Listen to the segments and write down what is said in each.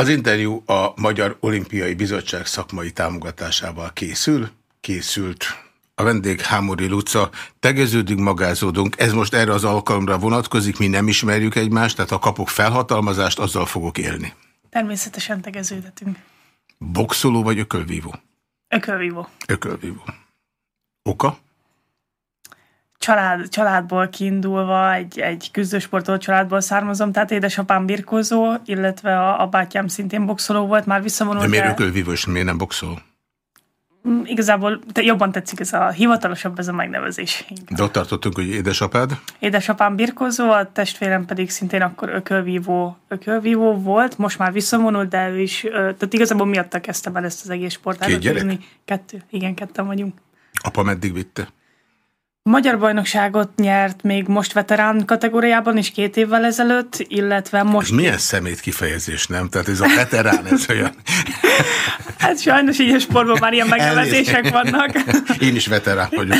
Az interjú a Magyar Olimpiai Bizottság szakmai támogatásával készül, készült. A vendég Hámori Luca, tegeződik, magázódunk. Ez most erre az alkalomra vonatkozik, mi nem ismerjük egymást, tehát ha kapok felhatalmazást, azzal fogok élni. Természetesen tegeződhetünk. Boxoló vagy ökölvívó? Ökölvívó. Ökölvívó. Oka? Család, családból kiindulva, egy, egy küzdősportoló családból származom, tehát édesapám birkózó, illetve a, a bátyám szintén boxoló volt, már visszavonult. De miért ökölvívó és miért nem boxoló? Mm, igazából te, jobban tetszik ez a hivatalosabb ez a megnevezés. Inkább. De ott tartottunk, hogy édesapád? Édesapám birkózó, a testvérem pedig szintén akkor ökölvívó, ökölvívó volt, most már visszavonult, de ő is, tehát igazából miatta kezdtem el ezt az egész sportát. Két gyerek? Kettő, igen, ketten vagyunk. Apa meddig vitte? Magyar bajnokságot nyert még most veterán kategóriában is két évvel ezelőtt, illetve most... Ez milyen szemét kifejezés, nem? Tehát ez a veterán, ez olyan... hát sajnos így a sportban már ilyen megnevezések vannak. Én is veterán vagyok,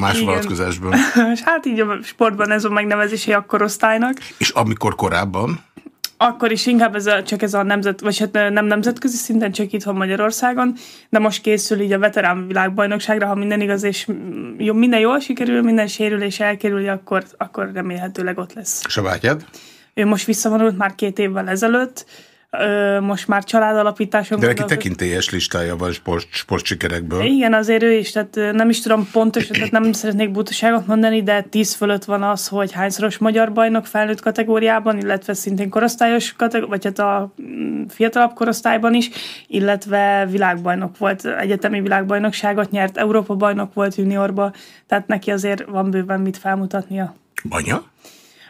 más vonatkozásban. Hát így a sportban ez a megnevezési akkorosztálynak. És amikor korábban? Akkor is inkább ez a, csak ez a nemzet, vagy hát nem nemzetközi szinten, csak itthon Magyarországon, de most készül így a veterán világbajnokságra, ha minden igaz, és jó, minden jól sikerül, minden sérülés elkerülje, akkor, akkor remélhetőleg ott lesz. És a vágyad? Ő most visszavonult már két évvel ezelőtt, ö, most már családalapításon. De neki tekintélyes listája van sport, sportsikerekből. Igen, azért ő is, tehát nem is tudom pontosan, tehát nem szeretnék butaságot mondani, de tíz fölött van az, hogy hányszoros magyar bajnok felnőtt kategóriában, illetve szintén korosztályos kategóriában, vagy hát a mm, fiatalabb korosztályban is, illetve világbajnok volt, egyetemi világbajnokságot nyert, Európa bajnok volt juniorba, tehát neki azért van bőven mit felmutatnia. Anya?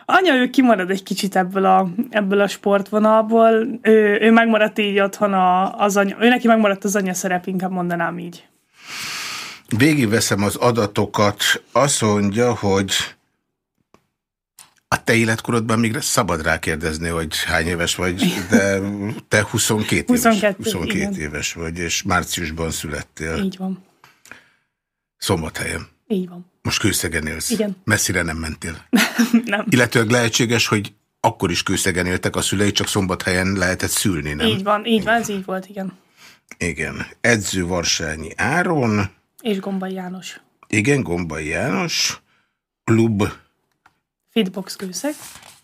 Anya, ő kimarad egy kicsit ebből a, ebből a sportvonalból. Ő, ő megmaradt így otthon a, az anya, ő neki megmaradt az anya szerep, inkább mondanám így. Végigveszem az adatokat. Azt mondja, hogy a te életkorodban még szabad rákérdezni, hogy hány éves vagy, de te 22, 22 éves, 22 igen. éves vagy, és márciusban születtél. Így van. Szombathelyen. Így van. Most kőszegen élsz. Igen. Messzire nem mentél. nem. Illetőleg lehetséges, hogy akkor is kőszegen éltek a szülei, csak szombathelyen lehetett szülni, nem? Így van, így van, ez így volt, igen. Igen. Edző Varsányi Áron. És Gombai János. Igen, Gombai János. Klub. Fitbox kőszeg.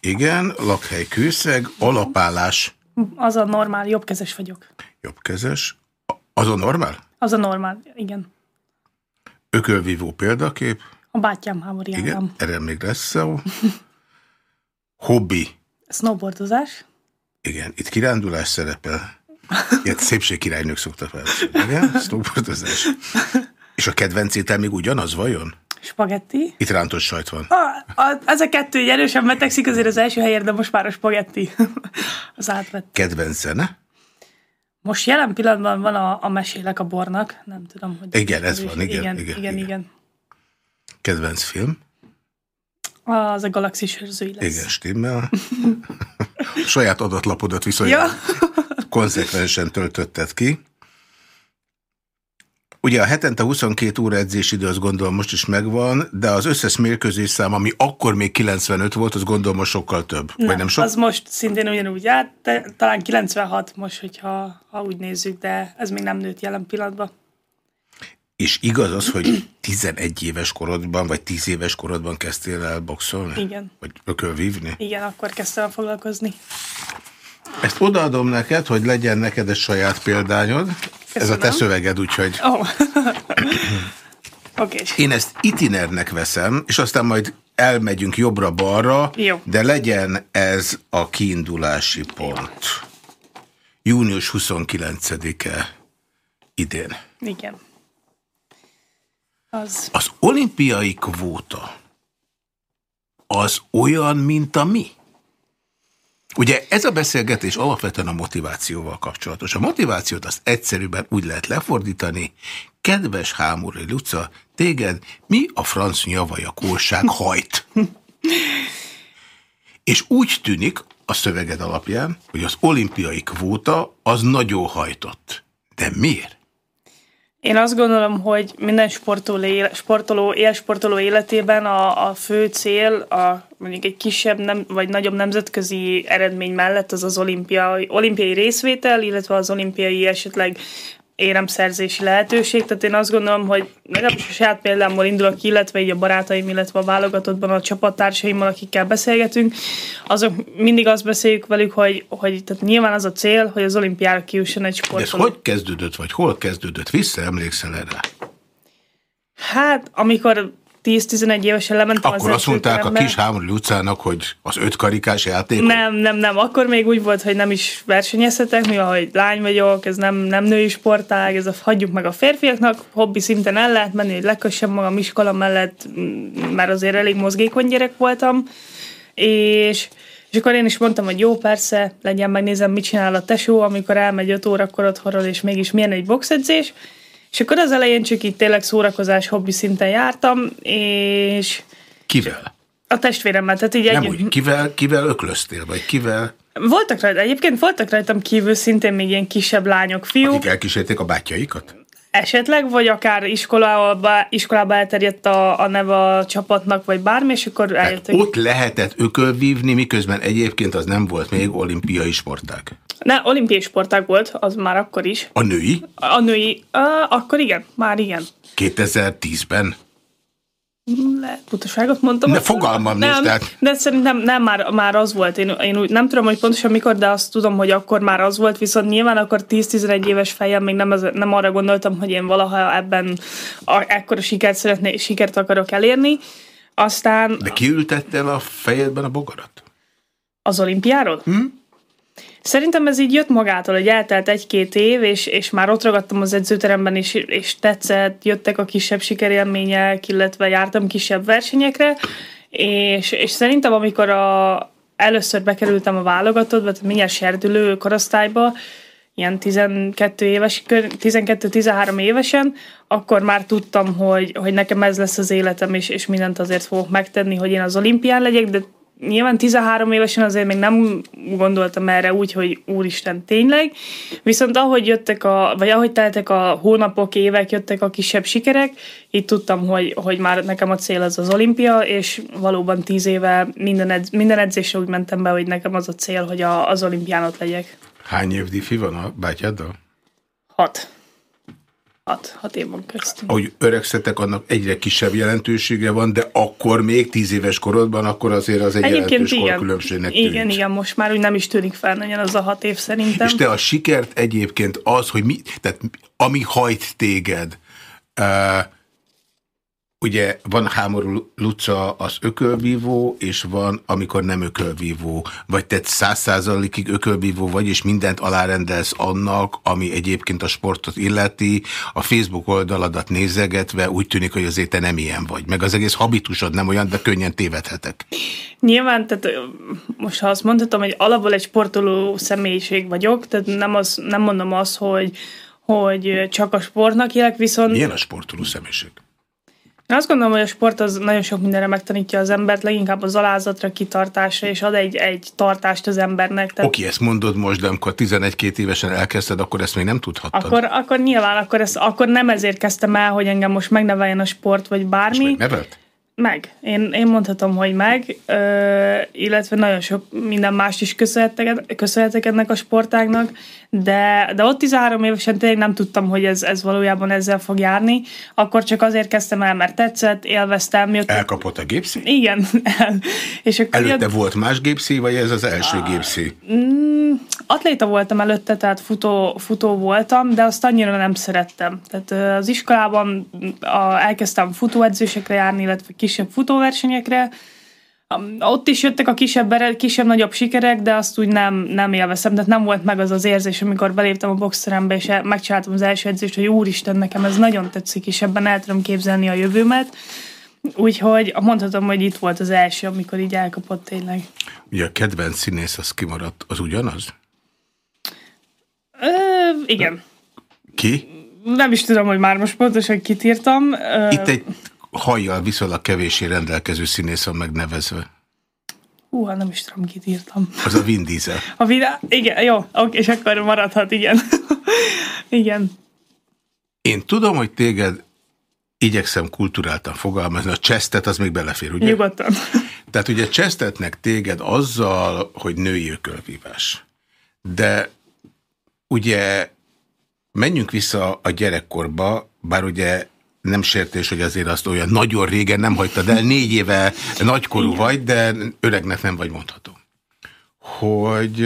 Igen, lakhely kőszeg, alapállás. Az a normál, jobbkezes vagyok. Jobbkezes. Az a normál? Az a normál, igen. Ökölvívó példakép. A bátyám Hámori Igen, erre még lesz szó. Hobbi. Snowboardozás. Igen, itt kirándulás szerepel. Ilyet szépségkirálynők szoktak fel. Igen, snowboardozás. És a kedvenc étel még ugyanaz, vajon? Spagetti. Itt rántott sajt van. A, a, ez a kettő egy erősen betegszik azért az első helyért, de most már a spagetti az átvett. Kedvenc zene? Most jelen pillanatban van a, a Mesélek a bornak, nem tudom, hogy... Igen, ez van, igen igen, igen, igen, igen. Kedvenc film? Az a Galaxis őrzői lesz. Igen, stimmel. Saját adatlapodat viszonylag ja. konzekvensen töltötted ki. Ugye a hetente 22 óra edzésidő, az gondolom most is megvan, de az összes mérkőzés szám, ami akkor még 95 volt, az gondolom most sokkal több. Nem, vagy nem sok? az most szintén ugyanúgy át, talán 96 most, hogyha ha úgy nézzük, de ez még nem nőtt jelen pillanatban. És igaz az, hogy 11 éves korodban, vagy 10 éves korodban kezdtél el boxolni? Igen. Vagy ökölvívni? Igen, akkor kezdtem el foglalkozni. Ezt odaadom neked, hogy legyen neked egy saját példányod. Köszönöm. Ez a te szöveged, úgyhogy... Oh. okay. Én ezt itinernek veszem, és aztán majd elmegyünk jobbra-balra, de legyen ez a kiindulási pont. Jó. Június 29-e idén. Igen. Az. az olimpiai kvóta az olyan, mint a mi? Ugye ez a beszélgetés alapvetően a motivációval kapcsolatos. A motivációt azt egyszerűen úgy lehet lefordítani, kedves Hámori Luca, téged mi a franc nyavajakóság hajt? És úgy tűnik a szöveged alapján, hogy az olimpiai kvóta az nagyon hajtott. De miért? Én azt gondolom, hogy minden sportoló, éle, sportoló életében a, a fő cél, a mondjuk egy kisebb nem, vagy nagyobb nemzetközi eredmény mellett az az olimpiai, olimpiai részvétel, illetve az olimpiai esetleg éremszerzési lehetőség, tehát én azt gondolom, hogy legalábbis a saját példámmal indulok ki, illetve így a barátaim, illetve a válogatottban a csapattársaimmal, akikkel beszélgetünk, azok mindig azt beszéljük velük, hogy, hogy tehát nyilván az a cél, hogy az olimpiára kiusson egy sportoló. Ez hogy kezdődött, vagy hol kezdődött? Visszaemlékszel erre? Hát, amikor 10-11 évesen lementem Akkor az azt mondták a kis Hámori utcának, hogy az ötkarikás játék. Nem, nem, nem. Akkor még úgy volt, hogy nem is versenyezhetek, mivel hogy lány vagyok, ez nem, nem női sportág, ez a, hagyjuk meg a férfiaknak, hobbi szinten el lehet menni, hogy lekössem magam iskola mellett, mert azért elég mozgékony gyerek voltam, és, és akkor én is mondtam, hogy jó, persze, legyen, megnézem, mit csinál a tesó, amikor elmegy 5 órakor otthonról, és mégis milyen egy boxedzés, és akkor az elején csak így tényleg szórakozás, hobbi szinten jártam, és Kivel? a testvéremmel, tehát így Nem együtt. úgy, kivel, kivel öklöztél, vagy kivel, Voltak rajta, egyébként voltak rajtam kívül szintén még ilyen kisebb lányok, fiúk, akik elkísérték a bátyjaikat? esetleg, vagy akár iskolába, iskolába elterjedt a, a neve a csapatnak, vagy bármi, és akkor Tehát eljöttek. ott lehetett ökölvívni, miközben egyébként az nem volt még olimpiai sportág. Ne, olimpiai sportág volt, az már akkor is. A női A női, uh, akkor igen, már igen. 2010-ben. Lehet, butaságot mondtam. Ne, fogalmam nincs, nem, tehát- De szerintem nem, már, már az volt. Én, én úgy, nem tudom, hogy pontosan mikor, de azt tudom, hogy akkor már az volt, viszont nyilván akkor 10-11 éves fejem még nem, az, nem arra gondoltam, hogy én valaha ebben a, ekkora sikert szeretné, sikert akarok elérni. Aztán De kiültette el a fejedben a bogarat? az olimpiáról? Hm? Szerintem ez így jött magától, hogy eltelt egy-két év, és, és már ott ragadtam az edzőteremben, és, és tetszett, jöttek a kisebb sikerélmények, illetve jártam kisebb versenyekre, és, és szerintem amikor a, először bekerültem a válogatottba, tehát mindjárt serdülő korosztályba, ilyen 12 éves, 12-13 évesen, akkor már tudtam, hogy, hogy nekem ez lesz az életem, és, és mindent azért fogok megtenni, hogy én az olimpián legyek, de nyilván 13 évesen azért még nem gondoltam erre úgy, hogy úristen, tényleg. Viszont ahogy jöttek a, vagy ahogy teltek a hónapok, évek, jöttek a kisebb sikerek, így tudtam, hogy, hogy már nekem a cél az az olimpia, és valóban 10 éve minden, edz, minden edzésre úgy mentem be, hogy nekem az a cél, hogy a, az olimpián ott legyek. Hány év diffi van a bátyáddal? Hat. Hat. Hat év van köztünk. Ahogy öregszetek, annak egyre kisebb jelentősége van, de akkor még tíz éves korodban, akkor azért az egy Egyébként jelentős igen. korkülönbségnek tűnt. Igen, igen, most már úgy nem is tűnik fel nagyon az a hat év szerintem. És te a sikert egyébként az, hogy mi, tehát ami hajt téged, uh, ugye van Hámorú Luca az ökölvívó, és van, amikor nem ökölvívó. Vagy te száz százalékig ökölvívó vagy, és mindent alárendelsz annak, ami egyébként a sportot illeti, a Facebook oldaladat nézegetve úgy tűnik, hogy azért te nem ilyen vagy. Meg az egész habitusod nem olyan, de könnyen tévedhetek. Nyilván, tehát most ha azt mondhatom, hogy alapból egy sportoló személyiség vagyok, tehát nem, az, nem mondom azt, hogy, hogy csak a sportnak élek, viszont Milyen a sportoló személyiség? Én azt gondolom, hogy a sport az nagyon sok mindenre megtanítja az embert, leginkább az alázatra, kitartásra, és ad egy, egy tartást az embernek. Tehát Oké, ezt mondod most, de amikor 11-2 évesen elkezdted, akkor ezt még nem tudhattad. akkor, akkor nyilván, akkor, ez, akkor nem ezért kezdtem el, hogy engem most megneveljen a sport, vagy bármi. Meg nevelt? Meg. Én, én mondhatom, hogy meg, ö, illetve nagyon sok minden mást is köszönhetek, köszönhetek ennek a sportágnak, de, de ott 13 évesen tényleg nem tudtam, hogy ez, ez valójában ezzel fog járni. Akkor csak azért kezdtem el, mert tetszett, élveztem. Jött, Elkapott a gépszí? igen. És akkor Előtte jött, volt más gépszí, vagy ez az első gépszí? mm, atléta voltam előtte, tehát futó, futó voltam, de azt annyira nem szerettem. Tehát az iskolában a, elkezdtem futóedzésekre járni, illetve kisebb futóversenyekre, Ott is jöttek a kisebb, kisebb-nagyobb sikerek, de azt úgy nem, nem élveztem. Tehát nem volt meg az az érzés, amikor beléptem a boxterembe, és megcsináltam az első edzést, hogy úristen, nekem ez nagyon tetszik, és ebben el tudom képzelni a jövőmet. Úgyhogy mondhatom, hogy itt volt az első, amikor így elkapott tényleg. Ugye a kedvenc színész az kimaradt, az ugyanaz? Ö, igen. Ki? Nem is tudom, hogy már most pontosan kit írtam. Ö, Itt egy hajjal viszonylag kevéssé rendelkező színész van megnevezve. Húha, nem is tudom, kit írtam. Az a Vin Diesel. A videó, igen, jó, oké, és akkor maradhat, igen. igen. Én tudom, hogy téged igyekszem kulturáltan fogalmazni, a csesztet az még belefér, ugye? Nyugodtan. Tehát ugye csesztetnek téged azzal, hogy női ökölvívás. De ugye menjünk vissza a gyerekkorba, bár ugye nem sértés, hogy azért azt olyan nagyon régen nem hagytad el, négy éve nagykorú vagy, de öregnek nem vagy mondható. Hogy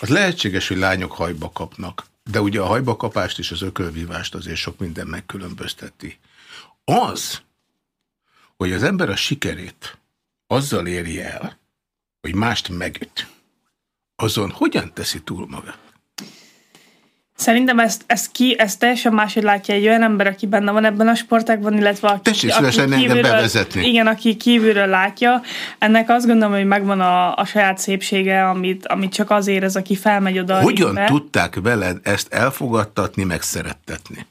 az lehetséges, hogy lányok hajba kapnak, de ugye a hajba kapást és az ökölvívást azért sok minden megkülönbözteti. Az, hogy az ember a sikerét azzal éri el, hogy mást megüt, azon hogyan teszi túl magát? Szerintem ezt, ezt, ki, ezt teljesen máshogy látja egy olyan ember, aki benne van ebben a sportágban, illetve aki, Tessék aki kívülről, bevezetni. Igen, aki kívülről látja. Ennek azt gondolom, hogy megvan a, a saját szépsége, amit, amit csak azért ez, aki felmegy oda. Hogyan tudták veled ezt elfogadtatni, megszerettetni?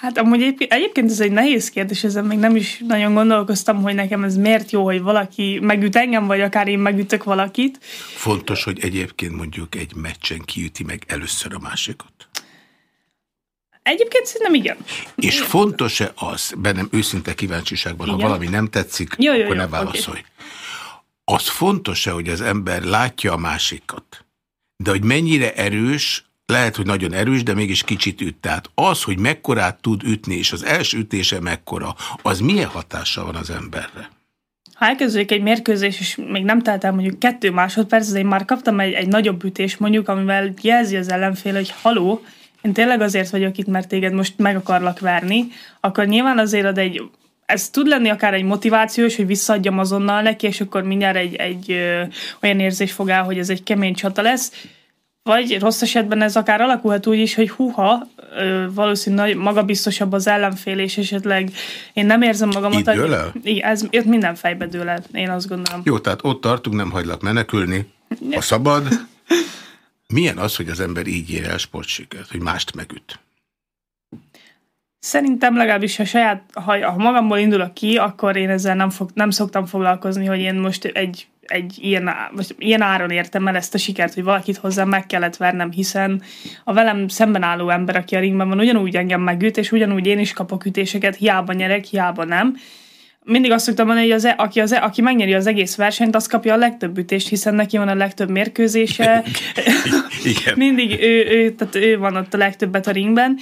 Hát amúgy egyébként ez egy nehéz kérdés, ezen még nem is nagyon gondolkoztam, hogy nekem ez miért jó, hogy valaki megüt engem, vagy akár én megütök valakit. Fontos, hogy egyébként mondjuk egy meccsen kiüti meg először a másikat. Egyébként szerintem igen. És fontos-e az, bennem őszinte kíváncsiságban, igen. ha valami nem tetszik, jó, jó, akkor jó, ne válaszolj. Okay. Az fontos-e, hogy az ember látja a másikat, de hogy mennyire erős lehet, hogy nagyon erős, de mégis kicsit üt. Tehát az, hogy mekkorát tud ütni, és az első ütése mekkora, az milyen hatással van az emberre? Ha elkezdődik egy mérkőzés, és még nem telt el mondjuk kettő másodperc, de én már kaptam egy, egy nagyobb ütés mondjuk, amivel jelzi az ellenfél, hogy haló, én tényleg azért vagyok itt, mert téged most meg akarlak verni, akkor nyilván azért ad egy ez tud lenni akár egy motivációs, hogy visszaadjam azonnal neki, és akkor mindjárt egy, egy ö, olyan érzés fog el, hogy ez egy kemény csata lesz vagy rossz esetben ez akár alakulhat úgy is, hogy huha, valószínűleg magabiztosabb az ellenfél, és esetleg én nem érzem magamat. Itt dől el? Igen, ez itt minden fejbe dől el, én azt gondolom. Jó, tehát ott tartunk, nem hagylak menekülni. A szabad. Milyen az, hogy az ember így ér el sportsikert, hogy mást megüt? Szerintem legalábbis, ha saját, ha, ha magamból indulok ki, akkor én ezzel nem, fog, nem szoktam foglalkozni, hogy én most egy egy ilyen, vagy ilyen áron értem el ezt a sikert, hogy valakit hozzám meg kellett vernem, hiszen a velem szemben álló ember, aki a ringben van, ugyanúgy engem megüt, és ugyanúgy én is kapok ütéseket, hiába nyerek, hiába nem. Mindig azt szoktam mondani, hogy az, e, aki, az, e, aki megnyeri az egész versenyt, az kapja a legtöbb ütést, hiszen neki van a legtöbb mérkőzése. Igen. Mindig ő, ő, tehát ő van ott a legtöbbet a ringben.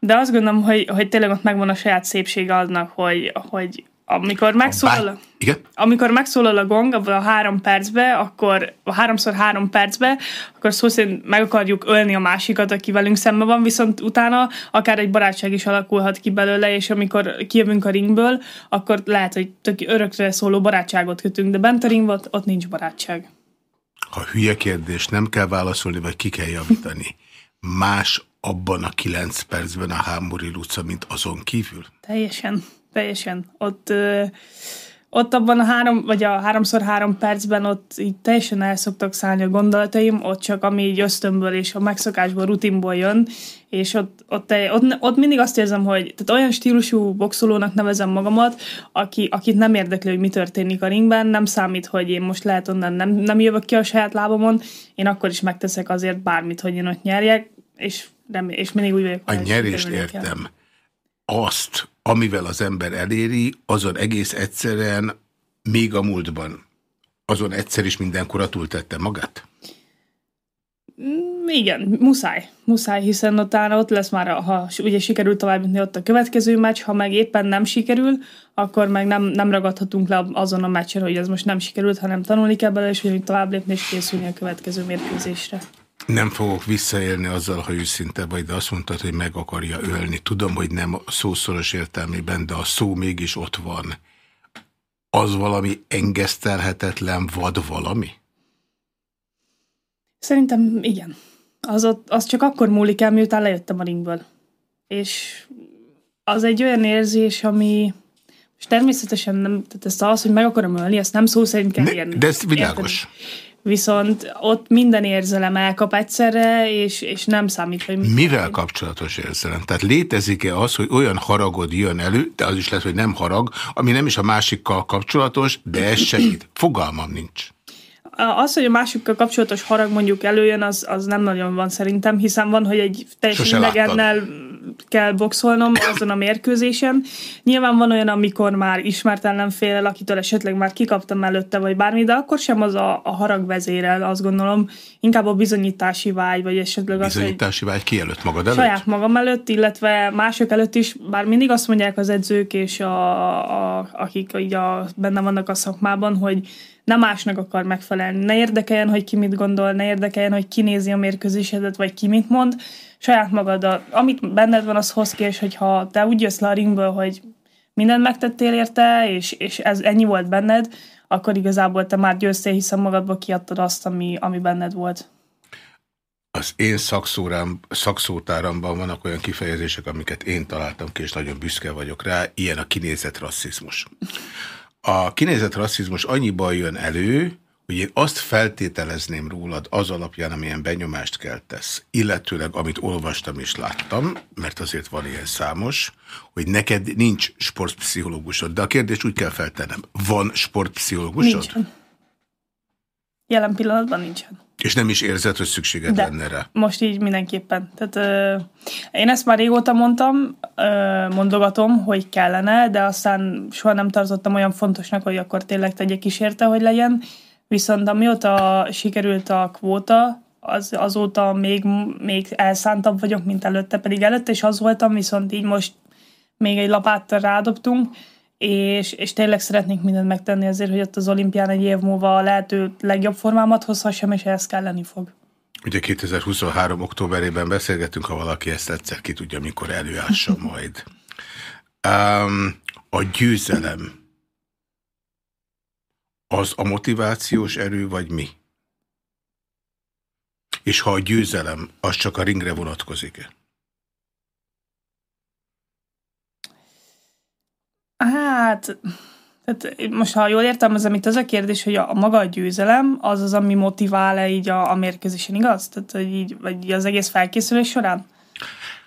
De azt gondolom, hogy, hogy tényleg ott megvan a saját szépsége annak, hogy, hogy amikor megszólal, a, Igen? amikor megszólal a gong abban a három percbe, akkor a háromszor három percbe, akkor szó szerint meg akarjuk ölni a másikat, aki velünk szemben van, viszont utána akár egy barátság is alakulhat ki belőle, és amikor kijövünk a ringből, akkor lehet, hogy tök örökre szóló barátságot kötünk, de bent a ringben ott, ott nincs barátság. Ha hülye kérdés, nem kell válaszolni, vagy ki kell javítani. Más abban a kilenc percben a Hámori Luca, mint azon kívül? Teljesen teljesen. Ott, ott abban a három, vagy a háromszor három percben ott így teljesen el szoktak szállni a gondolataim, ott csak ami így ösztönből és a megszokásból, rutinból jön, és ott, ott, ott, ott mindig azt érzem, hogy tehát olyan stílusú boxolónak nevezem magamat, aki, akit nem érdekli, hogy mi történik a ringben, nem számít, hogy én most lehet onnan nem, nem jövök ki a saját lábamon, én akkor is megteszek azért bármit, hogy én ott nyerjek, és, nem, és mindig úgy vagyok. A nyerést értem. Azt, amivel az ember eléri, azon egész egyszerűen még a múltban, azon egyszer is mindenkor túltette magát? Mm, igen, muszáj. Muszáj, hiszen utána ott lesz már, ha ugye sikerült tovább ott a következő meccs, ha meg éppen nem sikerül, akkor meg nem, nem ragadhatunk le azon a meccsen, hogy ez most nem sikerült, hanem tanulni kell belőle, és hogy tovább lépni és készülni a következő mérkőzésre. Nem fogok visszaélni azzal, ha őszinte vagy, de azt mondtad, hogy meg akarja ölni. Tudom, hogy nem a szószoros értelmében, de a szó mégis ott van. Az valami engesztelhetetlen vad valami? Szerintem igen. Az, ott, az csak akkor múlik el, miután lejöttem a ringből. És az egy olyan érzés, ami és természetesen nem, tehát ezt az, hogy meg akarom ölni, ezt nem szó szerint kell ne, De ez világos. Érteni viszont ott minden érzelem elkap egyszerre, és, és nem számít, hogy... Mivel vagy. kapcsolatos érzelem? Tehát létezik-e az, hogy olyan haragod jön elő, de az is lehet, hogy nem harag, ami nem is a másikkal kapcsolatos, de ez segít. Fogalmam nincs. Az, hogy a másikkal kapcsolatos harag mondjuk előjön, az, az nem nagyon van szerintem, hiszen van, hogy egy teljesen idegennel kell boxolnom azon a mérkőzésen. Nyilván van olyan, amikor már ismert ellenfélel, akitől esetleg már kikaptam előtte, vagy bármi, de akkor sem az a, a harag vezérel, azt gondolom, inkább a bizonyítási vágy, vagy esetleg az, Bizonyítási vágy ki előtt magad előtt? Saját magam előtt, illetve mások előtt is, bár mindig azt mondják az edzők és a, a, akik így a, benne vannak a szakmában, hogy nem másnak akar megfelelni. Ne érdekeljen, hogy ki mit gondol, ne érdekeljen, hogy ki nézi a mérkőzésedet, vagy ki mit mond. Saját magad, a, amit benned van, az hoz ki, és hogyha te úgy jössz le a ringből, hogy mindent megtettél érte, és, és ez ennyi volt benned, akkor igazából te már győztél, hiszen magadba kiadtad azt, ami, ami benned volt. Az én szakszórám, szakszótáramban vannak olyan kifejezések, amiket én találtam ki, és nagyon büszke vagyok rá, ilyen a kinézett rasszizmus. A kinézett rasszizmus annyiban jön elő, hogy én azt feltételezném rólad az alapján, amilyen benyomást keltesz, illetőleg amit olvastam és láttam, mert azért van ilyen számos, hogy neked nincs sportpszichológusod, de a kérdést úgy kell feltennem, van sportpszichológusod? Nincsen. Jelen pillanatban nincsen. És nem is érzed, hogy szükséged De lenne rá? most így mindenképpen. Tehát ö, én ezt már régóta mondtam, ö, mondogatom, hogy kellene, de aztán soha nem tartottam olyan fontosnak, hogy akkor tényleg tegyek kísérte, hogy legyen. Viszont amióta sikerült a kvóta, az, azóta még, még elszántabb vagyok, mint előtte, pedig előtte is az voltam, viszont így most még egy lapáttal rádobtunk, és, és tényleg szeretnék mindent megtenni azért, hogy ott az olimpián egy év múlva a lehető legjobb formámat hozhassam, és ehhez kelleni fog. Ugye 2023. októberében beszélgetünk, ha valaki ezt egyszer ki tudja, mikor előássa majd. Um, a győzelem az a motivációs erő, vagy mi? És ha a győzelem, az csak a ringre vonatkozik-e? Hát, tehát most ha jól értelmezem, itt az a kérdés, hogy a, maga a győzelem az az, ami motivál-e így a, a mérkőzésen, igaz? Tehát, hogy így, vagy az egész felkészülés során?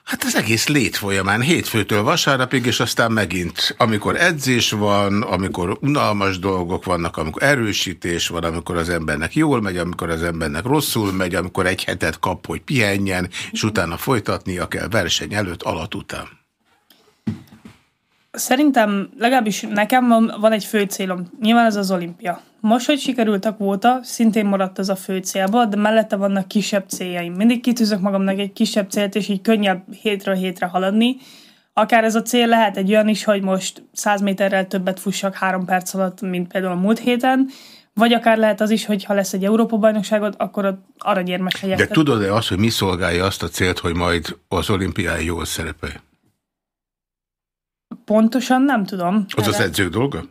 Hát az egész lét folyamán, hétfőtől vasárnapig, és aztán megint, amikor edzés van, amikor unalmas dolgok vannak, amikor erősítés van, amikor az embernek jól megy, amikor az embernek rosszul megy, amikor egy hetet kap, hogy pihenjen, és utána folytatnia kell verseny előtt, alatt után. Szerintem legalábbis nekem van, van egy fő célom. Nyilván ez az olimpia. Most, hogy sikerült a kvóta, szintén maradt az a fő célba, de mellette vannak kisebb céljaim. Mindig kitűzök magamnak egy kisebb célt, és így könnyebb hétről hétre haladni. Akár ez a cél lehet egy olyan is, hogy most 100 méterrel többet fussak három perc alatt, mint például a múlt héten, vagy akár lehet az is, hogy ha lesz egy Európa-bajnokságod, akkor aranyérmes legyek. De tudod-e azt, hogy mi szolgálja azt a célt, hogy majd az olimpiái jól szerepel? Pontosan nem tudom. Az az edzők dolga?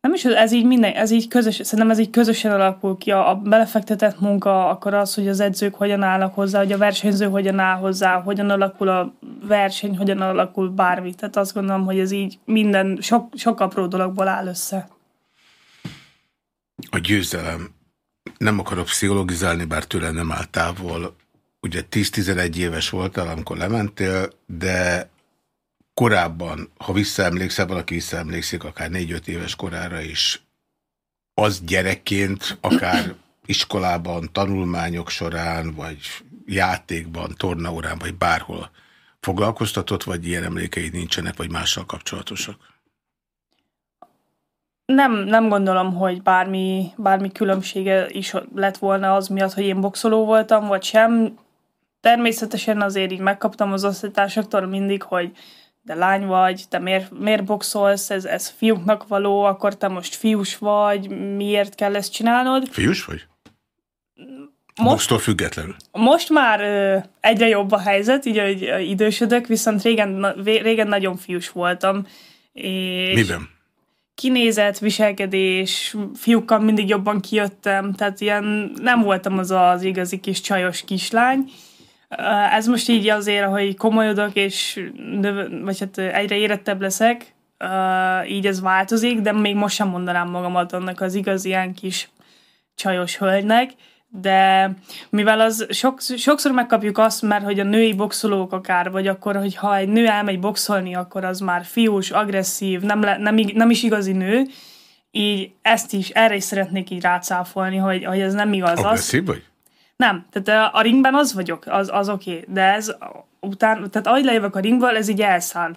Nem is, ez így minden, ez így közös, szerintem ez így közösen alakul ki. A, a belefektetett munka, akkor az, hogy az edzők hogyan állnak hozzá, hogy a versenyző hogyan áll hozzá, hogyan alakul a verseny, hogyan alakul bármi. Tehát azt gondolom, hogy ez így minden, sok, sok apró dologból áll össze. A győzelem. Nem akarok pszichologizálni, bár tőle nem áll távol. Ugye 10-11 éves voltál, amikor lementél, de korábban, ha visszaemlékszel, valaki visszaemlékszik akár négy-öt éves korára is, az gyerekként, akár iskolában, tanulmányok során, vagy játékban, tornaórán, vagy bárhol foglalkoztatott, vagy ilyen emlékeid nincsenek, vagy mással kapcsolatosak? Nem, nem gondolom, hogy bármi, bármi különbsége is lett volna az miatt, hogy én boxoló voltam, vagy sem. Természetesen azért így megkaptam az osztálytársaktól mindig, hogy de lány vagy, te miért, miért boxolsz, ez, ez fiúknak való, akkor te most fiús vagy, miért kell ezt csinálnod? Fiús vagy? Most, Boxtól függetlenül. Most már ö, egyre jobb a helyzet, így hogy idősödök, viszont régen, na, régen nagyon fiús voltam. És Miben? Kinézet, viselkedés, fiúkkal mindig jobban kijöttem, tehát ilyen nem voltam az az igazi kis csajos kislány, ez most így azért, hogy komolyodok, és növ, vagy hát egyre érettebb leszek, így ez változik, de még most sem mondanám magamat annak az igaz ilyen kis csajos hölgynek, de mivel az sok, sokszor megkapjuk azt, mert hogy a női boxolók akár, vagy akkor, hogy ha egy nő elmegy boxolni, akkor az már fiús, agresszív, nem, le, nem, nem is igazi nő, így ezt is, erre is szeretnék így rácáfolni, hogy, hogy ez nem igaz. Agresszív vagy? Nem, tehát a ringben az vagyok, az, az oké, okay, de ez után, tehát ahogy lejövök a ringből, ez így elszáll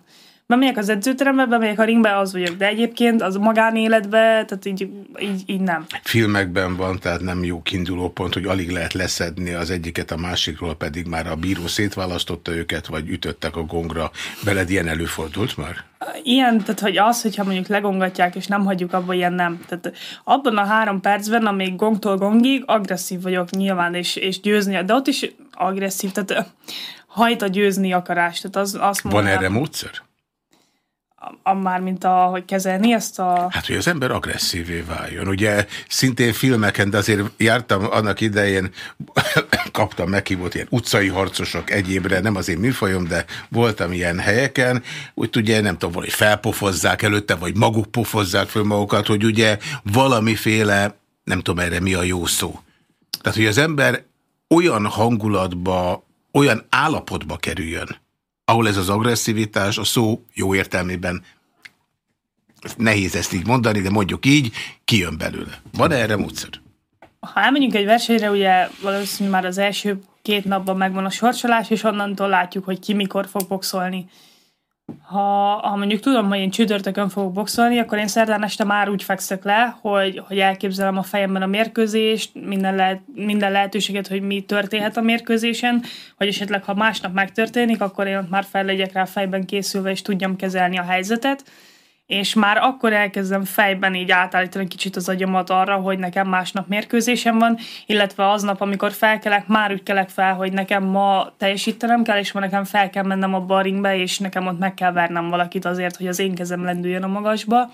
bemegyek az edzőterembe, bemegyek a ringbe, az vagyok, de egyébként az magánéletbe, tehát így, így, így nem. Filmekben van, tehát nem jó kiinduló pont, hogy alig lehet leszedni az egyiket a másikról, pedig már a bíró szétválasztotta őket, vagy ütöttek a gongra. Veled ilyen előfordult már? Ilyen, tehát hogy az, hogyha mondjuk legongatják, és nem hagyjuk abba, ilyen nem. Tehát abban a három percben, amíg gongtól gongig, agresszív vagyok nyilván, és, és győzni, de ott is agresszív, tehát hajt a győzni akarás. Tehát az, azt mondom, Van erre módszer? A, már mint a, hogy kezelni ezt a... Hát, hogy az ember agresszívé váljon. Ugye szintén filmeken, de azért jártam annak idején, kaptam meghívott ilyen utcai harcosok egyébre, nem az én műfajom, de voltam ilyen helyeken, úgy ugye nem tudom, hogy felpofozzák előtte, vagy maguk pofozzák föl magukat, hogy ugye valamiféle, nem tudom erre mi a jó szó. Tehát, hogy az ember olyan hangulatba, olyan állapotba kerüljön, ahol ez az agresszivitás a szó jó értelmében nehéz ezt így mondani, de mondjuk így, kijön belőle. Van -e erre módszer? Ha elmegyünk egy versenyre, ugye valószínűleg már az első két napban megvan a sorsolás, és onnantól látjuk, hogy ki mikor fog boxolni ha, ha mondjuk tudom, hogy én csütörtökön fogok boxolni, akkor én szerdán este már úgy fekszek le, hogy, hogy elképzelem a fejemben a mérkőzést, minden, lehet, minden lehetőséget, hogy mi történhet a mérkőzésen, hogy esetleg ha másnap megtörténik, akkor én ott már fel legyek rá fejben készülve, és tudjam kezelni a helyzetet és már akkor elkezdem fejben így átállítani kicsit az agyamat arra, hogy nekem másnap mérkőzésem van, illetve aznap, amikor felkelek, már úgy kelek fel, hogy nekem ma teljesítenem kell, és ma nekem fel kell mennem a baringbe, és nekem ott meg kell vernem valakit azért, hogy az én kezem lendüljön a magasba,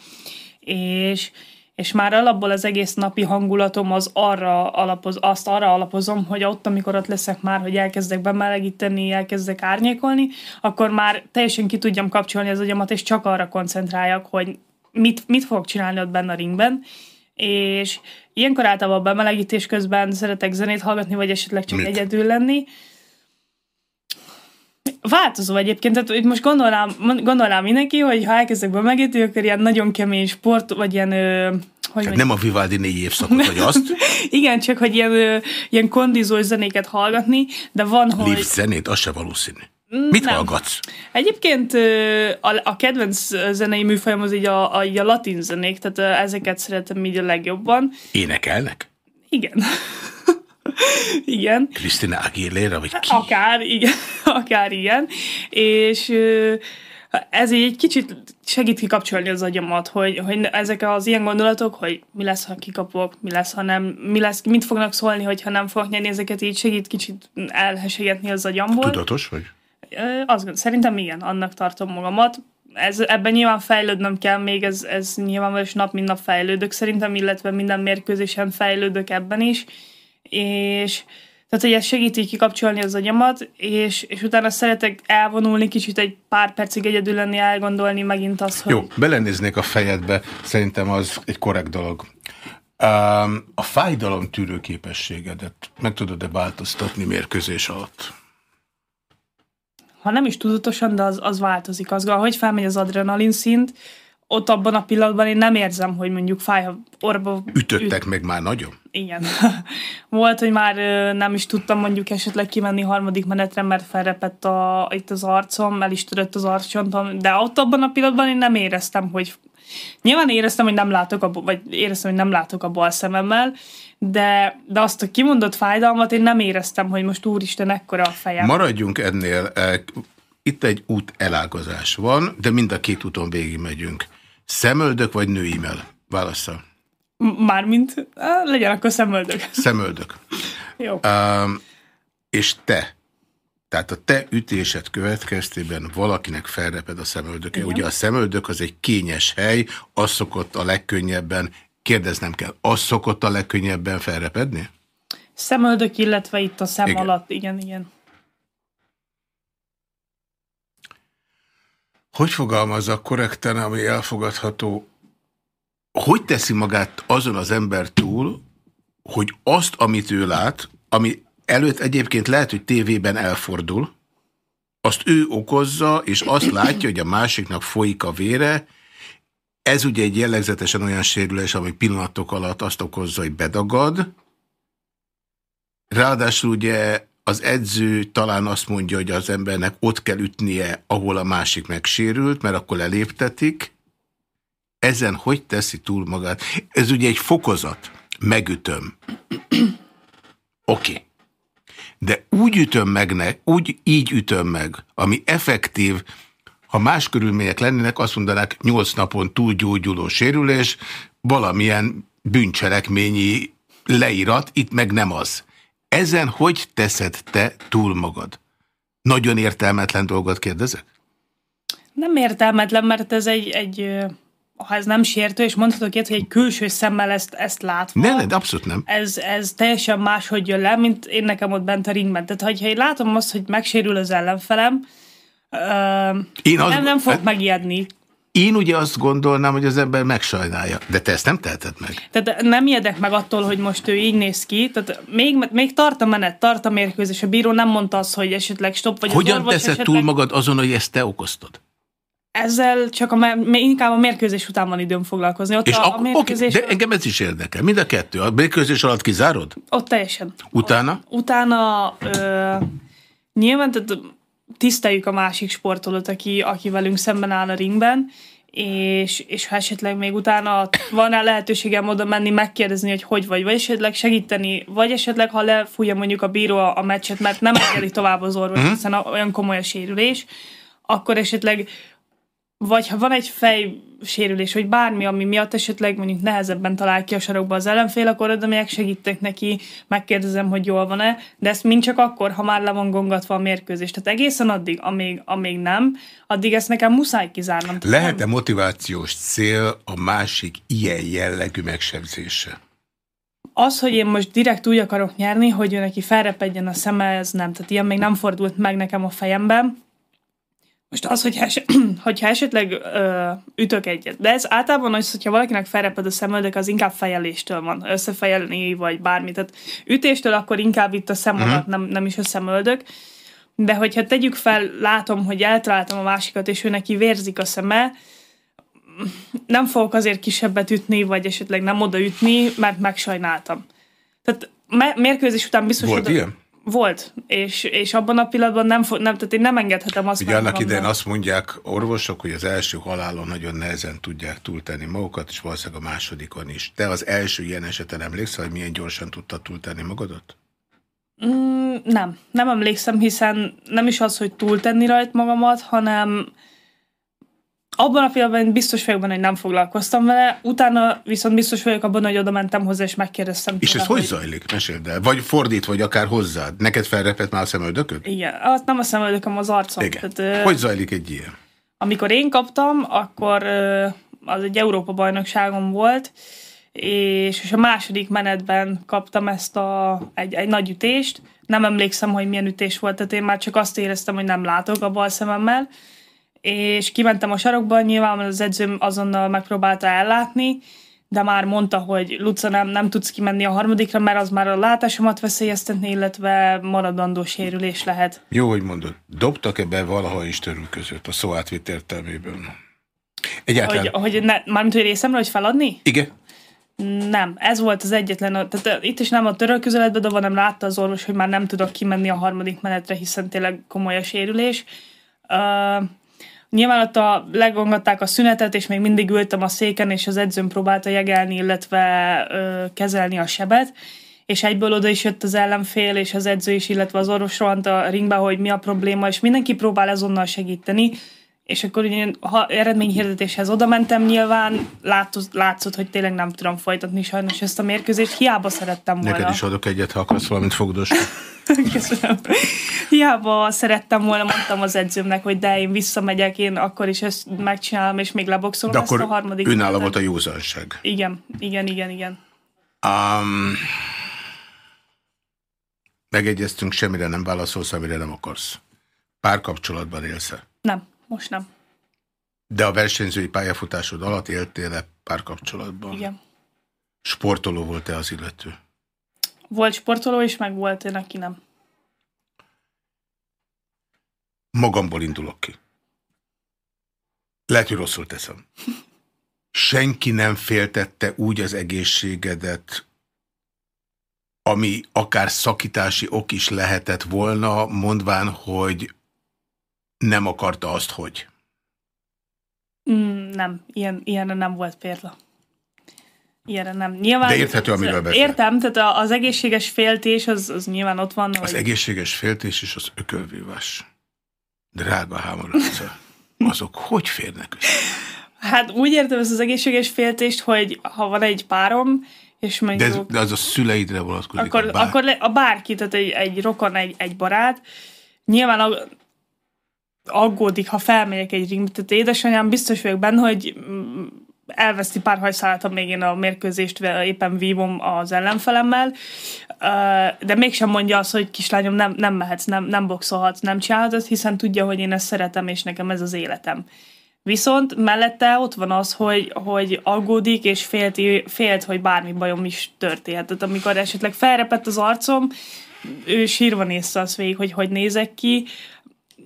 és, és már alapból az egész napi hangulatom az arra alapoz, azt arra alapozom, hogy ott, amikor ott leszek már, hogy elkezdek bemelegíteni, elkezdek árnyékolni, akkor már teljesen ki tudjam kapcsolni az agyamat, és csak arra koncentráljak, hogy mit, mit fogok csinálni ott benne a ringben, és ilyenkor általában a bemelegítés közben szeretek zenét hallgatni, vagy esetleg csak mit? egyedül lenni, Változó egyébként, tehát itt most gondolnám, gondolnám mindenki, hogy ha elkezdek be megérteni, akkor ilyen nagyon kemény sport, vagy ilyen... hogy hát nem a Vivaldi négy évszakot, vagy azt? Igen, csak hogy ilyen, ilyen kondizós zenéket hallgatni, de van, hogy... Lift zenét, az se valószínű. Mm, Mit nem. hallgatsz? Egyébként a, a kedvenc zenei műfajom az így a, a, a latin zenék, tehát ezeket szeretem így a legjobban. Énekelnek? Igen. igen. Krisztina Aguilera, vagy ki? Akár, igen. Akár ilyen. És ez így egy kicsit segít kikapcsolni az agyamat, hogy, hogy ezek az ilyen gondolatok, hogy mi lesz, ha kikapok, mi lesz, ha nem, mi lesz, mit fognak szólni, hogyha nem fogok nyerni, ezeket így segít kicsit elhesegetni az agyamból. Tudatos vagy? Azt szerintem igen, annak tartom magamat. Ez, ebben nyilván fejlődnöm kell, még ez, ez nyilván és nap mint nap fejlődök szerintem, illetve minden mérkőzésen fejlődök ebben is és tehát, hogy ez segíti kikapcsolni az agyamat, és, és utána szeretek elvonulni, kicsit egy pár percig egyedül lenni, elgondolni megint azt, hogy... Jó, belenéznék a fejedbe, szerintem az egy korrekt dolog. Um, a fájdalom tűrő képességedet meg tudod-e változtatni mérkőzés alatt? Ha nem is tudatosan, de az, az változik. Az, ahogy felmegy az adrenalin szint, ott abban a pillanatban én nem érzem, hogy mondjuk fáj, ha orba... Ütöttek üt... meg már nagyon? Igen. Volt, hogy már nem is tudtam mondjuk esetleg kimenni harmadik menetre, mert felrepett a, itt az arcom, el is törött az arccsontom, de ott abban a pillanatban én nem éreztem, hogy Nyilván éreztem, hogy nem látok, a, vagy éreztem, hogy nem látok a bal szememmel, de, de azt a kimondott fájdalmat én nem éreztem, hogy most úristen, ekkora a fejem. Maradjunk ennél. Itt egy út elágazás van, de mind a két úton végig megyünk. Szemöldök vagy nőimmel? Válassza. Mármint, legyen akkor szemöldök. Szemöldök. Jó. Um, és te, tehát a te ütésed következtében valakinek felreped a szemöldöke. Igen. Ugye a szemöldök az egy kényes hely, az szokott a legkönnyebben, kérdeznem kell, az szokott a legkönnyebben felrepedni? Szemöldök, illetve itt a szem igen. alatt, igen, igen. Hogy fogalmazza korrekten, ami elfogadható? Hogy teszi magát azon az ember túl, hogy azt, amit ő lát, ami előtt egyébként lehet, hogy tévében elfordul, azt ő okozza, és azt látja, hogy a másiknak folyik a vére, Ez ugye egy jellegzetesen olyan sérülés, ami pillanatok alatt azt okozza, hogy bedagad. Ráadásul ugye az edző talán azt mondja, hogy az embernek ott kell ütnie, ahol a másik megsérült, mert akkor eléptetik. Ezen hogy teszi túl magát? Ez ugye egy fokozat. Megütöm. Oké. Okay. De úgy ütöm meg, ne, úgy így ütöm meg, ami effektív, ha más körülmények lennének, azt mondanák, nyolc napon túlgyógyuló sérülés, valamilyen bűncselekményi leírat, itt meg nem az. Ezen hogy teszed te túl magad? Nagyon értelmetlen dolgot kérdezek? Nem értelmetlen, mert ez egy, egy ha ez nem sértő, és mondhatok ilyet, hogy egy külső szemmel ezt, ezt látva. Ne, ne, abszolút nem. Ez, ez teljesen máshogy jön le, mint én nekem ott bent a ringben. Tehát, ha én látom azt, hogy megsérül az ellenfelem, én az, nem, nem fog hát, megijedni. Én ugye azt gondolnám, hogy az ember megsajnálja, de te ezt nem teheted meg. Tehát nem ijedek meg attól, hogy most ő így néz ki, tehát még, még tart a menet, tart a mérkőzés, a bíró nem mondta azt, hogy esetleg stop, vagy Hogyan orvos teszed esetleg... túl magad azon, hogy ezt te okoztad? Ezzel csak a, inkább a mérkőzés után van időm foglalkozni. Ott és a, a mérkőzés... Okay, de engem ez is érdekel. Mind a kettő. A mérkőzés alatt kizárod? Ott teljesen. Utána? Ott, utána ö, nyilván tehát tiszteljük a másik sportolót, aki, aki velünk szemben áll a ringben, és, és ha esetleg még utána van-e lehetőségem oda menni, megkérdezni, hogy hogy vagy, vagy esetleg segíteni, vagy esetleg, ha lefújja mondjuk a bíró a, a meccset, mert nem engedi tovább az orvos, mhm. hiszen olyan komoly a sérülés, akkor esetleg vagy ha van egy fejsérülés, vagy bármi, ami miatt esetleg mondjuk nehezebben talál ki a sarokba az ellenfél, akkor oda megyek, segítek neki, megkérdezem, hogy jól van-e, de ezt mind csak akkor, ha már le van gongatva a mérkőzés. Tehát egészen addig, amíg, amíg nem, addig ezt nekem muszáj kizárnom. Lehet-e motivációs cél a másik ilyen jellegű megsebzése? Az, hogy én most direkt úgy akarok nyerni, hogy ő neki felrepedjen a szeme, ez nem. Tehát ilyen még nem fordult meg nekem a fejemben most az, hogyha, eset, hogyha esetleg ö, ütök egyet, de ez általában az, hogyha valakinek felreped a szemöldök, az inkább fejeléstől van, összefejelni, vagy bármi. Tehát ütéstől akkor inkább itt a szem uh-huh. nem, nem is a szemöldök. De hogyha tegyük fel, látom, hogy eltaláltam a másikat, és ő neki vérzik a szeme, nem fogok azért kisebbet ütni, vagy esetleg nem odaütni, mert megsajnáltam. Tehát mérkőzés után biztos... Volt oda... ilyen? Volt, és, és abban a pillanatban nem, nem, tehát én nem engedhetem azt. Ugye annak idején azt mondják orvosok, hogy az első halálon nagyon nehezen tudják túltenni magukat, és valószínűleg a másodikon is. Te az első ilyen eseten emlékszel, hogy milyen gyorsan tudtad túltenni magadat? Mm, nem, nem emlékszem, hiszen nem is az, hogy túltenni rajt magamat, hanem abban a pillanatban biztos vagyok benne, hogy nem foglalkoztam vele, utána viszont biztos vagyok abban, hogy oda mentem hozzá, és megkérdeztem. És ez hogy, hogy zajlik? Meséld el. Vagy fordít, vagy akár hozzád. Neked felrepett már a szemöldököd? Igen, az nem a szemöldököm, az arcom. Igen. Tehát, hogy zajlik egy ilyen? Amikor én kaptam, akkor az egy Európa bajnokságom volt, és, és a második menetben kaptam ezt a, egy, egy nagy ütést. Nem emlékszem, hogy milyen ütés volt, tehát én már csak azt éreztem, hogy nem látok a bal szememmel, és kimentem a sarokba, nyilván az edzőm azonnal megpróbálta ellátni, de már mondta, hogy Luca nem, nem tudsz kimenni a harmadikra, mert az már a látásomat veszélyeztetni, illetve maradandó sérülés lehet. Jó, hogy mondod. Dobtak-e be valaha is törül között a szó átvitt értelméből? Egyáltalán. Hogy, hogy ne, mármint, hogy részemről, hogy feladni? Igen. Nem, ez volt az egyetlen, tehát itt is nem a törölközeletbe, de nem látta az orvos, hogy már nem tudok kimenni a harmadik menetre, hiszen tényleg komoly a sérülés. Uh, Nyilván ott a, legongatták a szünetet, és még mindig ültem a széken, és az edzőm próbálta jegelni, illetve ö, kezelni a sebet, és egyből oda is jött az ellenfél, és az edző is, illetve az orvos rohant a ringbe, hogy mi a probléma, és mindenki próbál azonnal segíteni, és akkor ugye, ha eredményhirdetéshez oda mentem, nyilván látszott, látszott, hogy tényleg nem tudom folytatni sajnos ezt a mérkőzést, hiába szerettem volna. Neked is adok egyet, ha akarsz valamit fogdos. Köszönöm. Hiába szerettem volna, mondtam az edzőmnek, hogy de én visszamegyek, én akkor is ezt megcsinálom, és még leboxolom de ezt akkor a harmadik. önálló volt a józanság. Igen, igen, igen, igen. Um, megegyeztünk, semmire nem válaszolsz, amire nem akarsz. Párkapcsolatban élsz -e? Nem, most nem. De a versenyzői pályafutásod alatt éltél-e párkapcsolatban? Igen. Sportoló volt-e az illető? Volt sportoló is, meg volt én, aki nem. Magamból indulok ki. Lehet, hogy rosszul teszem. senki nem féltette úgy az egészségedet, ami akár szakítási ok is lehetett volna, mondván, hogy nem akarta azt, hogy? Mm, nem, ilyen, ilyenre nem volt példa. Ilyenre nem. Nyilván, De érthető, amiről beszél. Értem, tehát az egészséges féltés, az, az nyilván ott van. Az hogy... egészséges féltés és az ökölvívás. Drága hámorodca. Azok hogy férnek össze? Hát úgy értem ezt az egészséges féltést, hogy ha van egy párom, és mondjuk... De, ez, de az a szüleidre vonatkozik. Akkor, a, bár... akkor le, a bárki, tehát egy, egy rokon, egy, egy barát, nyilván a, aggódik, ha felmegyek egy ringbe. Tehát édesanyám biztos vagyok benne, hogy elveszti pár hajszálát, még én a mérkőzést éppen vívom az ellenfelemmel, de mégsem mondja azt, hogy kislányom, nem, nem mehetsz, nem, nem boxolhatsz, nem csinálhatsz, hiszen tudja, hogy én ezt szeretem, és nekem ez az életem. Viszont mellette ott van az, hogy, hogy aggódik, és félt, félt, hogy bármi bajom is történhet. Tehát amikor esetleg felrepett az arcom, ő sírva nézte azt végig, hogy hogy nézek ki,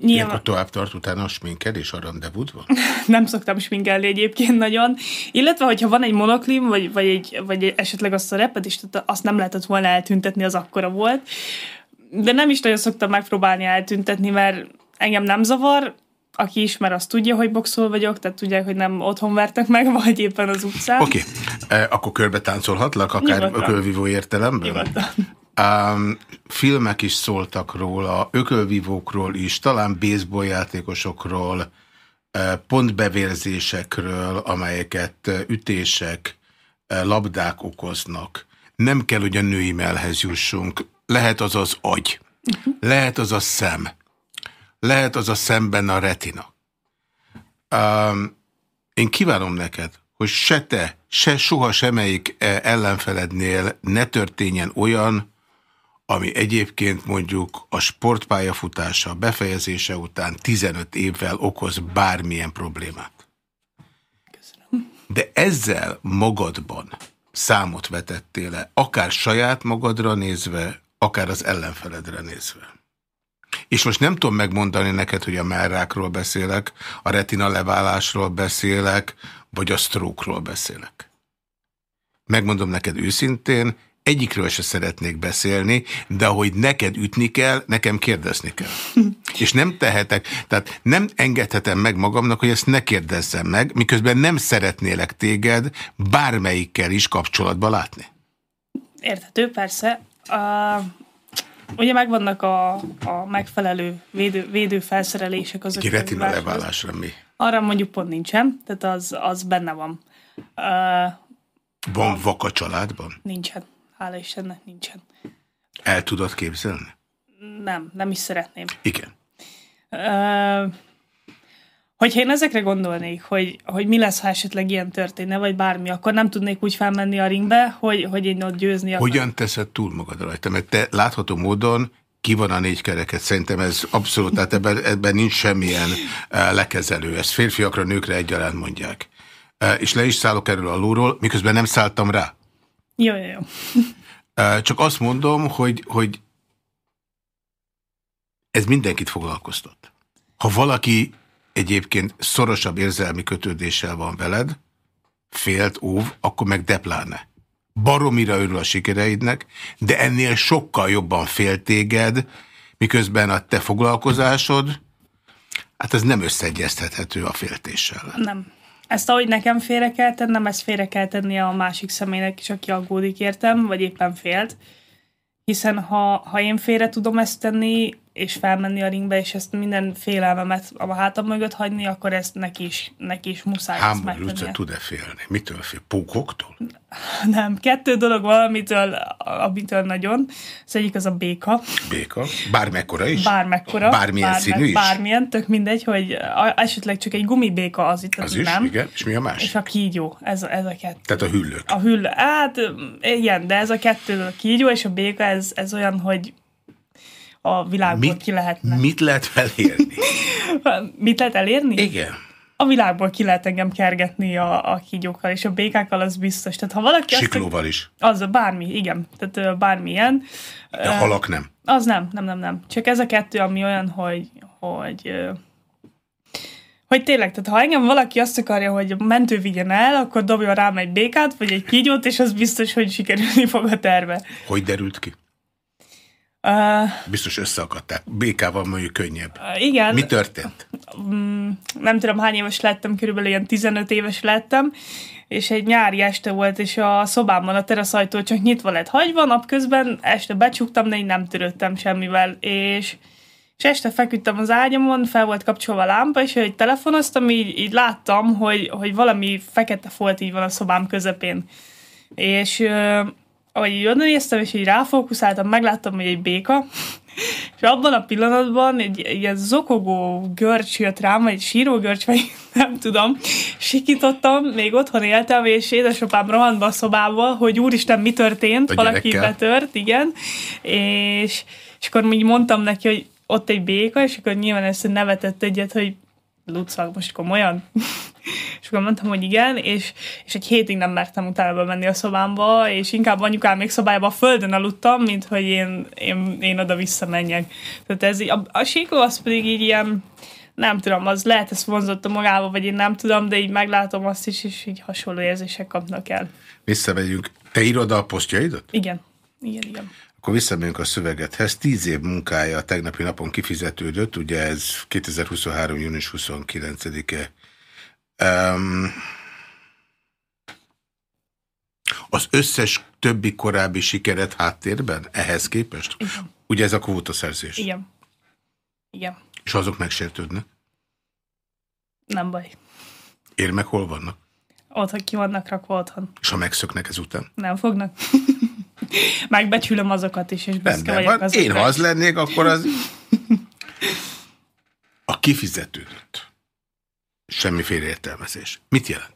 Nyilván... Ilyenkor tovább tart utána a sminkelés a rendezvúdban? nem szoktam sminkelni egyébként nagyon. Illetve, hogyha van egy monoklim, vagy, vagy, egy, vagy esetleg azt a repet is, tehát azt nem lehetett volna eltüntetni, az akkora volt. De nem is nagyon szoktam megpróbálni eltüntetni, mert engem nem zavar, aki ismer, az tudja, hogy boxol vagyok, tehát tudják, hogy nem otthon vertek meg, vagy éppen az utcán. Oké, okay. e, akkor körbe táncolhatlak, akár ökölvívó értelemben? Nyugodtan. Um, filmek is szóltak róla, ökölvívókról is, talán baseball játékosokról, uh, pontbevérzésekről, amelyeket uh, ütések, uh, labdák okoznak. Nem kell, hogy a női melhez jussunk. Lehet az az agy, lehet az a szem, lehet az a szemben a retina. Um, én kívánom neked, hogy se te, se soha semmelyik ellenfelednél ne történjen olyan, ami egyébként mondjuk a sportpályafutása befejezése után 15 évvel okoz bármilyen problémát. De ezzel magadban számot vetettél-e, akár saját magadra nézve, akár az ellenfeledre nézve? És most nem tudom megmondani neked, hogy a merrákról beszélek, a retina leválásról beszélek, vagy a stroke beszélek. Megmondom neked őszintén, egyikről se szeretnék beszélni, de ahogy neked ütni kell, nekem kérdezni kell. És nem tehetek, tehát nem engedhetem meg magamnak, hogy ezt ne kérdezzem meg, miközben nem szeretnélek téged bármelyikkel is kapcsolatba látni. Érthető, persze. Uh, ugye megvannak a, a megfelelő védő, védőfelszerelések azok. Ki retina leválásra mi? Arra mondjuk pont nincsen, tehát az, az benne van. Uh, van vak a családban? Nincsen hála Istennek nincsen. El tudod képzelni? Nem, nem is szeretném. Igen. Uh, hogyha én ezekre gondolnék, hogy, hogy mi lesz, ha esetleg ilyen történne, vagy bármi, akkor nem tudnék úgy felmenni a ringbe, hogy, hogy én ott győzni akar. Hogyan teszed túl magad rajta? Mert te látható módon ki van a négy kereket. Szerintem ez abszolút, tehát ebben, ebben nincs semmilyen lekezelő. Ezt férfiakra, nőkre egyaránt mondják. És le is szállok erről a lóról, miközben nem szálltam rá. Jó, jó, jó. Csak azt mondom, hogy, hogy ez mindenkit foglalkoztat. Ha valaki egyébként szorosabb érzelmi kötődéssel van veled, félt, óv, akkor meg depláne. Baromira örül a sikereidnek, de ennél sokkal jobban fél téged, miközben a te foglalkozásod, hát ez nem összeegyeztethető a féltéssel. Nem. Ezt ahogy nekem félre kell tennem, ezt félre kell tenni a másik személynek is, aki aggódik értem, vagy éppen félt. Hiszen ha, ha én félre tudom ezt tenni, és felmenni a ringbe, és ezt minden félelmemet a hátam mögött hagyni, akkor ezt neki is, neki is muszáj Hámor tud-e félni? Mitől fél? Pókoktól? Nem, kettő dolog van, amitől, nagyon. Az egyik az a béka. Béka? Bármekkora is? Bármekkora. Bármilyen bárme, színű is? Bármilyen, tök mindegy, hogy esetleg csak egy gumibéka az itt, az, az is, nem. igen. És mi a más? És a kígyó, ez, ez a kettő. Tehát a hüllők. A hüllő, hát igen, de ez a kettő, a kígyó és a béka, ez, ez olyan, hogy a világból mit, ki lehetne. Mit lehet elérni? mit lehet elérni? Igen. A világból ki lehet engem kergetni a, a kígyókkal, és a békákkal az biztos. Tehát ha valaki Siklóval azt, is. Az bármi, igen. Tehát bármilyen. De uh, halak nem. Az nem, nem, nem, nem. Csak ez a kettő, ami olyan, hogy, hogy Hogy tényleg, tehát ha engem valaki azt akarja, hogy a mentő vigyen el, akkor dobjon rám egy békát, vagy egy kígyót, és az biztos, hogy sikerülni fog a terve. Hogy derült ki? Uh, Biztos összeakadták. Békával mondjuk könnyebb. Uh, igen. Mi történt? Um, nem tudom, hány éves lettem, körülbelül ilyen 15 éves lettem, és egy nyári este volt, és a szobámban a teraszajtó csak nyitva lett hagyva, napközben este becsuktam, de én nem törődtem semmivel, és és este feküdtem az ágyamon, fel volt kapcsolva a lámpa, és egy telefonoztam, így, így láttam, hogy, hogy valami fekete folt így van a szobám közepén. És ahogy így oda néztem, és így ráfókuszáltam, megláttam, hogy egy béka, és abban a pillanatban egy, ilyen zokogó görcs jött rám, vagy egy síró görcs, vagy nem tudom, sikítottam, még otthon éltem, és édesapám rohant be a szobába, hogy úristen, mi történt, A valaki gyerekkel? betört, igen, és, és akkor így mondtam neki, hogy ott egy béka, és akkor nyilván ezt nevetett egyet, hogy lucag, most komolyan? és akkor mondtam, hogy igen, és, és egy hétig nem mertem utána menni a szobámba, és inkább anyukám még szobájában a földön aludtam, mint hogy én, én, én oda visszamenjek. Tehát ez így, a, a síkló az pedig így ilyen, nem tudom, az lehet ezt vonzotta magába, vagy én nem tudom, de így meglátom azt is, és így hasonló érzések kapnak el. Visszamegyünk. Te írod a posztjaidat? Igen, igen, igen. Akkor visszamegyünk a szövegethez. Tíz év munkája a tegnapi napon kifizetődött, ugye ez 2023. június 29-e. Az összes többi korábbi sikered háttérben ehhez képest? Igen. Ugye ez a kvótaszerzés? Igen. Igen. És azok megsértődnek? Nem baj. Érmek hol vannak? Ott, hogy ki vannak rakva otthon. És ha megszöknek ezután? Nem fognak. Megbecsülöm azokat is, és büszke vagyok van. azokra. Én ha az lennék, akkor az... A kifizetődött. Semmi félreértelmezés. Mit jelent?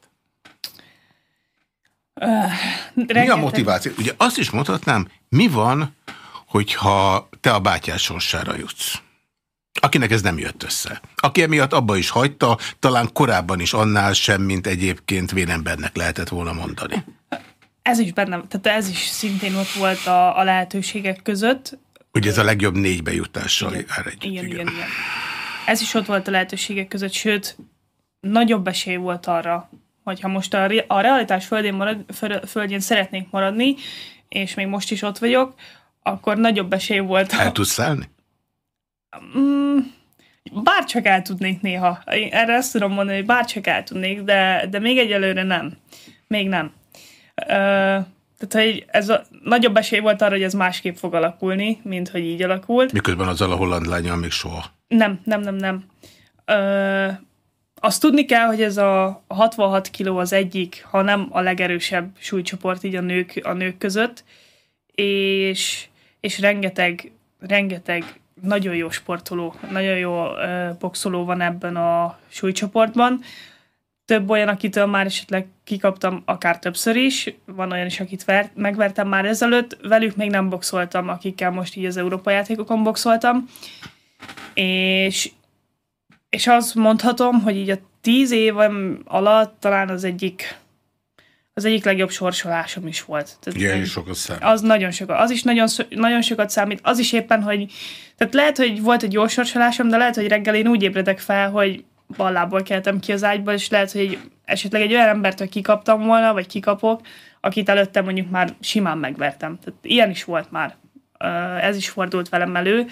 Mi a motiváció? Ugye azt is mondhatnám, mi van, hogyha te a bátyás sorsára jutsz? Akinek ez nem jött össze. Aki emiatt abba is hagyta, talán korábban is annál sem, mint egyébként vénembernek lehetett volna mondani. Ez is bennem, tehát ez is szintén ott volt a, a lehetőségek között. Ugye ez a legjobb négybe jutással jár együtt. Igen, igen, igen. Ez is ott volt a lehetőségek között, sőt, nagyobb esély volt arra, hogyha most a, a realitás földén, marad, föl- földjén szeretnék maradni, és még most is ott vagyok, akkor nagyobb esély volt. El tudsz szállni? Mm, bárcsak el tudnék néha. Én Erre azt tudom mondani, hogy bárcsak el tudnék, de, de még egyelőre nem. Még nem. Ö, tehát, hogy ez a nagyobb esély volt arra, hogy ez másképp fog alakulni, mint hogy így alakult. Miközben azzal a holland lányal még soha. Nem, nem, nem, nem. Ö, azt tudni kell, hogy ez a 66 kiló az egyik, ha nem a legerősebb súlycsoport így a nők, a nők között, és, és rengeteg, rengeteg nagyon jó sportoló, nagyon jó ö, boxoló van ebben a súlycsoportban. Több olyan, akitől már esetleg kikaptam akár többször is, van olyan is, akit ver, megvertem már ezelőtt, velük még nem boxoltam, akikkel most így az Európa játékokon boxoltam, és, és azt mondhatom, hogy így a tíz évem alatt talán az egyik az egyik legjobb sorsolásom is volt. Tehát én- is sokat számít. az nagyon sokat, az is nagyon, nagyon sokat számít, az is éppen, hogy tehát lehet, hogy volt egy jó sorsolásom, de lehet, hogy reggel én úgy ébredek fel, hogy ballából keltem ki az ágyból, és lehet, hogy esetleg egy olyan embertől kikaptam volna, vagy kikapok, akit előtte mondjuk már simán megvertem. Tehát ilyen is volt már. Ez is fordult velem elő.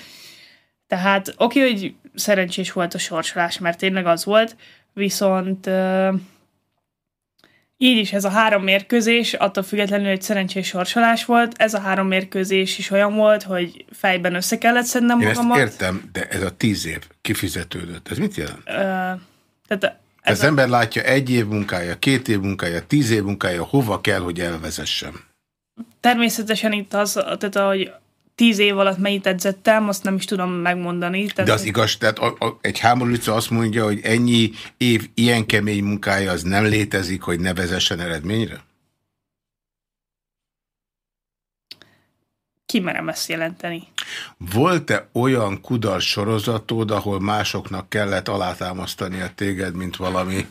Tehát oké, hogy szerencsés volt a sorsolás, mert tényleg az volt, viszont így is ez a három mérkőzés, attól függetlenül egy szerencsés sorsolás volt, ez a három mérkőzés is olyan volt, hogy fejben össze kellett szednem Én ezt értem, de ez a tíz év kifizetődött. Ez mit jelent? Ö, tehát Ez az a, ember látja egy év munkája, két év munkája, tíz év munkája, hova kell, hogy elvezessem. természetesen itt az, tehát hogy tíz év alatt mennyit edzettem, azt nem is tudom megmondani. Tehát, De az igaz, tehát a, a, egy háborúca azt mondja, hogy ennyi év ilyen kemény munkája az nem létezik, hogy ne vezessen eredményre? kimerem ezt jelenteni. Volt-e olyan kudar sorozatod, ahol másoknak kellett alátámasztani a téged, mint valami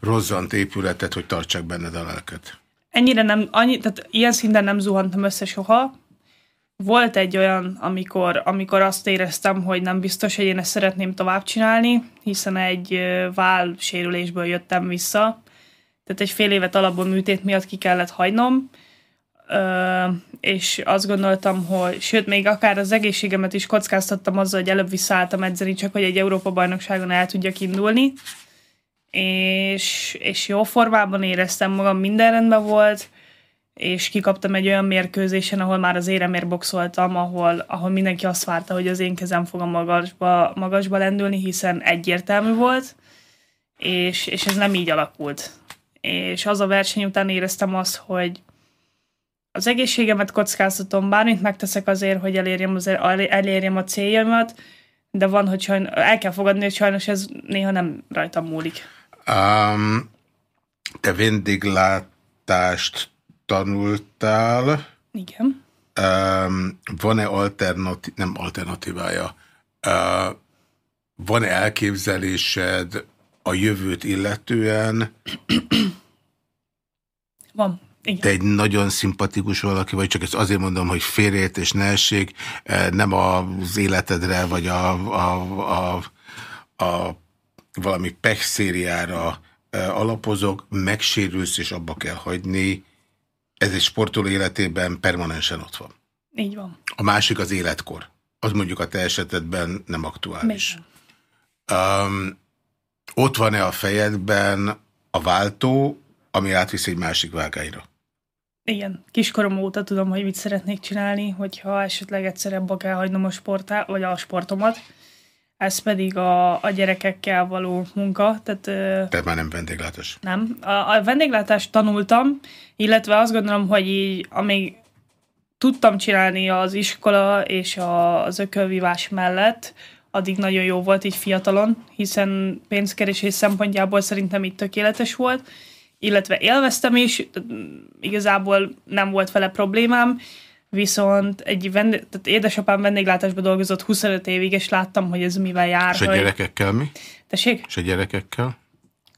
rozzant épületet, hogy tartsák benned a lelket? Ennyire nem, annyi, tehát ilyen szinten nem zuhantam össze soha, volt egy olyan, amikor, amikor azt éreztem, hogy nem biztos, hogy én ezt szeretném tovább csinálni, hiszen egy váll sérülésből jöttem vissza, tehát egy fél évet alapból műtét miatt ki kellett hagynom, és azt gondoltam, hogy sőt, még akár az egészségemet is kockáztattam azzal, hogy előbb visszaálltam edzeni, csak hogy egy Európa-bajnokságon el tudjak indulni, és, és jó formában éreztem magam, minden rendben volt, és kikaptam egy olyan mérkőzésen, ahol már az éremért boxoltam, ahol, ahol mindenki azt várta, hogy az én kezem fog a magasba, magasba lendülni, hiszen egyértelmű volt, és, és ez nem így alakult. És az a verseny után éreztem azt, hogy az egészségemet kockáztatom, bármit megteszek azért, hogy elérjem, az, elérjem a céljaimat, de van, hogy sajn, el kell fogadni, hogy sajnos ez néha nem rajtam múlik. Um, te vendéglátást tanultál. Igen. Um, van-e alternatív, nem alternatívája, uh, van-e elképzelésed a jövőt illetően? Van. Igen. Te egy nagyon szimpatikus valaki vagy, csak ezt azért mondom, hogy félrejét és ne essék, nem az életedre, vagy a, a, a, a valami pech szériára alapozok, megsérülsz és abba kell hagyni, ez egy sportoló életében permanensen ott van. Így van. A másik az életkor. Az mondjuk a te esetedben nem aktuális. Um, ott van-e a fejedben a váltó, ami átvisz egy másik vágányra? Igen, kiskorom óta tudom, hogy mit szeretnék csinálni, hogyha esetleg egyszer ebbe kell hagynom a sportá, vagy a sportomat. Ez pedig a, a gyerekekkel való munka. Tehát, Te már nem vendéglátás? Nem. A, a vendéglátást tanultam, illetve azt gondolom, hogy így, amíg tudtam csinálni az iskola és a, az ökölvívás mellett, addig nagyon jó volt így fiatalon, hiszen pénzkeresés szempontjából szerintem itt tökéletes volt illetve élveztem is, igazából nem volt vele problémám, viszont egy vendég, tehát édesapám vendéglátásban dolgozott 25 évig, és láttam, hogy ez mivel jár. És a gyerekekkel mi? Tessék? És a gyerekekkel?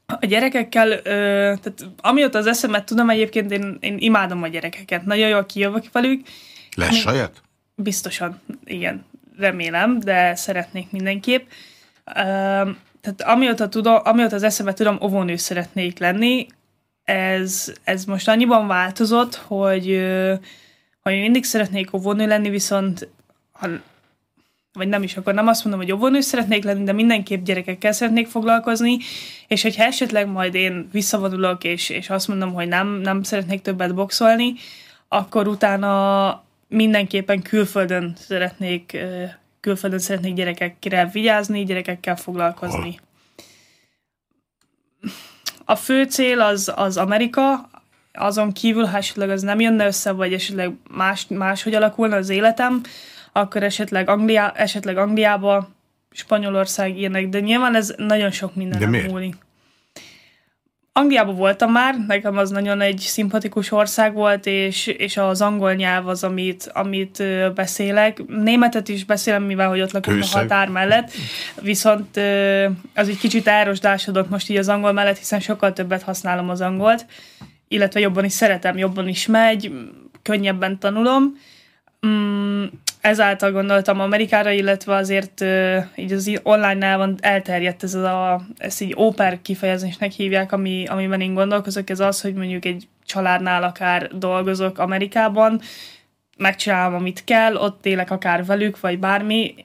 A gyerekekkel, ö, tehát amióta az eszemet tudom, egyébként én, én imádom a gyerekeket. Nagyon jól kijövök velük. Lesz saját? Biztosan, igen. Remélem, de szeretnék mindenképp. Ö, tehát amióta, tudom, amióta az eszemet tudom, óvónő szeretnék lenni, ez, ez most annyiban változott, hogy, hogy mindig szeretnék óvónő lenni, viszont ha, vagy nem is, akkor nem azt mondom, hogy óvónő szeretnék lenni, de mindenképp gyerekekkel szeretnék foglalkozni, és hogyha esetleg majd én visszavonulok, és, és azt mondom, hogy nem, nem szeretnék többet boxolni, akkor utána mindenképpen külföldön szeretnék, külföldön szeretnék gyerekekre vigyázni, gyerekekkel foglalkozni. A fő cél az, az Amerika, azon kívül, ha esetleg az nem jönne össze, vagy esetleg más, máshogy alakulna az életem, akkor esetleg, Anglia, esetleg Angliába, Spanyolország ilyenek, de nyilván ez nagyon sok minden múlik. Angliában voltam már, nekem az nagyon egy szimpatikus ország volt, és, és az angol nyelv az, amit, amit beszélek. Németet is beszélem, mivel hogy ott lakok a határ mellett, viszont az egy kicsit elrosdásodott most így az angol mellett, hiszen sokkal többet használom az angolt, illetve jobban is szeretem, jobban is megy, könnyebben tanulom. Mm, ezáltal gondoltam Amerikára, illetve azért uh, így az online van elterjedt ez a, ezt így óper kifejezésnek hívják, ami, amiben én gondolkozok, ez az, hogy mondjuk egy családnál akár dolgozok Amerikában, megcsinálom, amit kell, ott élek akár velük, vagy bármi,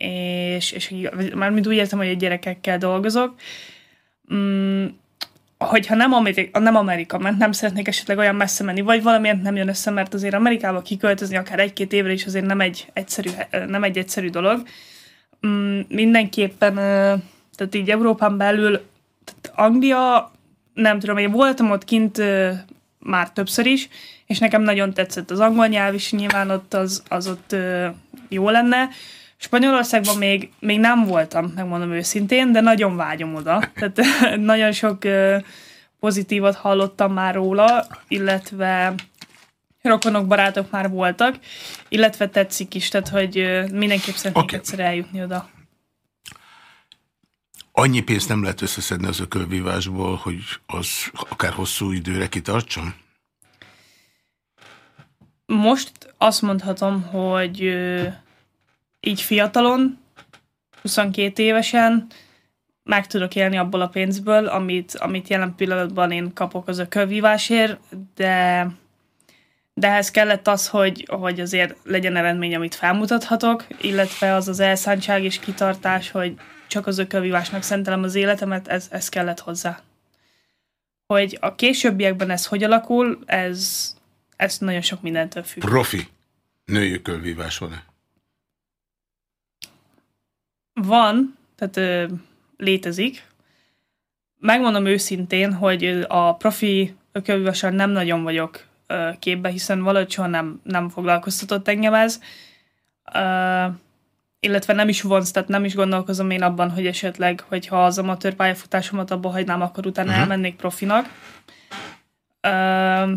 és, és mármint úgy értem, hogy egy gyerekekkel dolgozok. Mm, hogyha nem Amerika, nem Amerika, mert nem szeretnék esetleg olyan messze menni, vagy valamiért nem jön össze, mert azért Amerikába kiköltözni akár egy-két évre is azért nem egy egyszerű, nem egy egyszerű dolog. Mm, mindenképpen, tehát így Európán belül, tehát Anglia, nem tudom, én voltam ott kint már többször is, és nekem nagyon tetszett az angol nyelv is, nyilván ott az, az ott jó lenne. Spanyolországban még, még nem voltam, megmondom őszintén, de nagyon vágyom oda. Tehát nagyon sok pozitívat hallottam már róla, illetve rokonok, barátok már voltak, illetve tetszik is, tehát hogy mindenképp szeretnék okay. egyszer eljutni oda. Annyi pénzt nem lehet összeszedni az ökölvívásból, hogy az akár hosszú időre kitartson? most azt mondhatom, hogy így fiatalon, 22 évesen meg tudok élni abból a pénzből, amit, amit jelen pillanatban én kapok az a kövívásért, de, de ehhez kellett az, hogy, hogy azért legyen eredmény, amit felmutathatok, illetve az az elszántság és kitartás, hogy csak az ökölvívásnak szentelem az életemet, ez, ez kellett hozzá. Hogy a későbbiekben ez hogy alakul, ez, ez nagyon sok mindentől függ. Profi női ökölvívás van-e? Van, tehát ö, létezik. Megmondom őszintén, hogy a profi ökölvívással nem nagyon vagyok ö, képbe, hiszen valahogy soha nem, nem foglalkoztatott engem ez. Ö, illetve nem is vonz, tehát nem is gondolkozom én abban, hogy esetleg, hogyha az amatőr pályafutásomat abba hagynám, akkor utána uh-huh. elmennék profinak. Uh,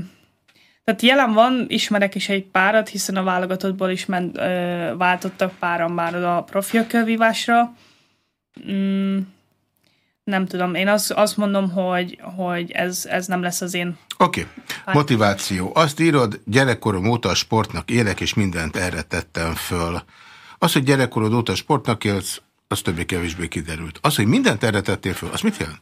tehát jelen van, ismerek is egy párat, hiszen a válogatottból is ment, ö, váltottak páran már a profi kövívásra. Mm, nem tudom, én azt, azt mondom, hogy, hogy ez, ez nem lesz az én... Oké, okay. motiváció. Azt írod, gyerekkorom óta a sportnak élek, és mindent erre tettem föl. Az, hogy gyerekkorod óta sportnak élsz, az többé-kevésbé kiderült. Az, hogy mindent erre tettél föl, az mit jelent?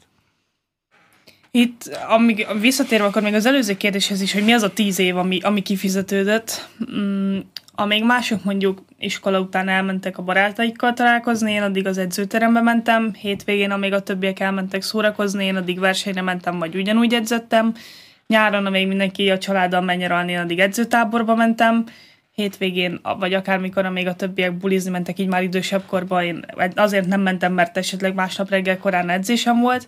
Itt, amíg visszatérve akkor még az előző kérdéshez is, hogy mi az a tíz év, ami, ami kifizetődött. Mm, amíg mások mondjuk iskola után elmentek a barátaikkal találkozni, én addig az edzőterembe mentem, hétvégén, amíg a többiek elmentek szórakozni, én addig versenyre mentem, vagy ugyanúgy edzettem. Nyáron, amíg mindenki a családdal menj én addig edzőtáborba mentem hétvégén, vagy akármikor, amíg a többiek bulizni mentek így már idősebb korban, én azért nem mentem, mert esetleg másnap reggel korán edzésem volt.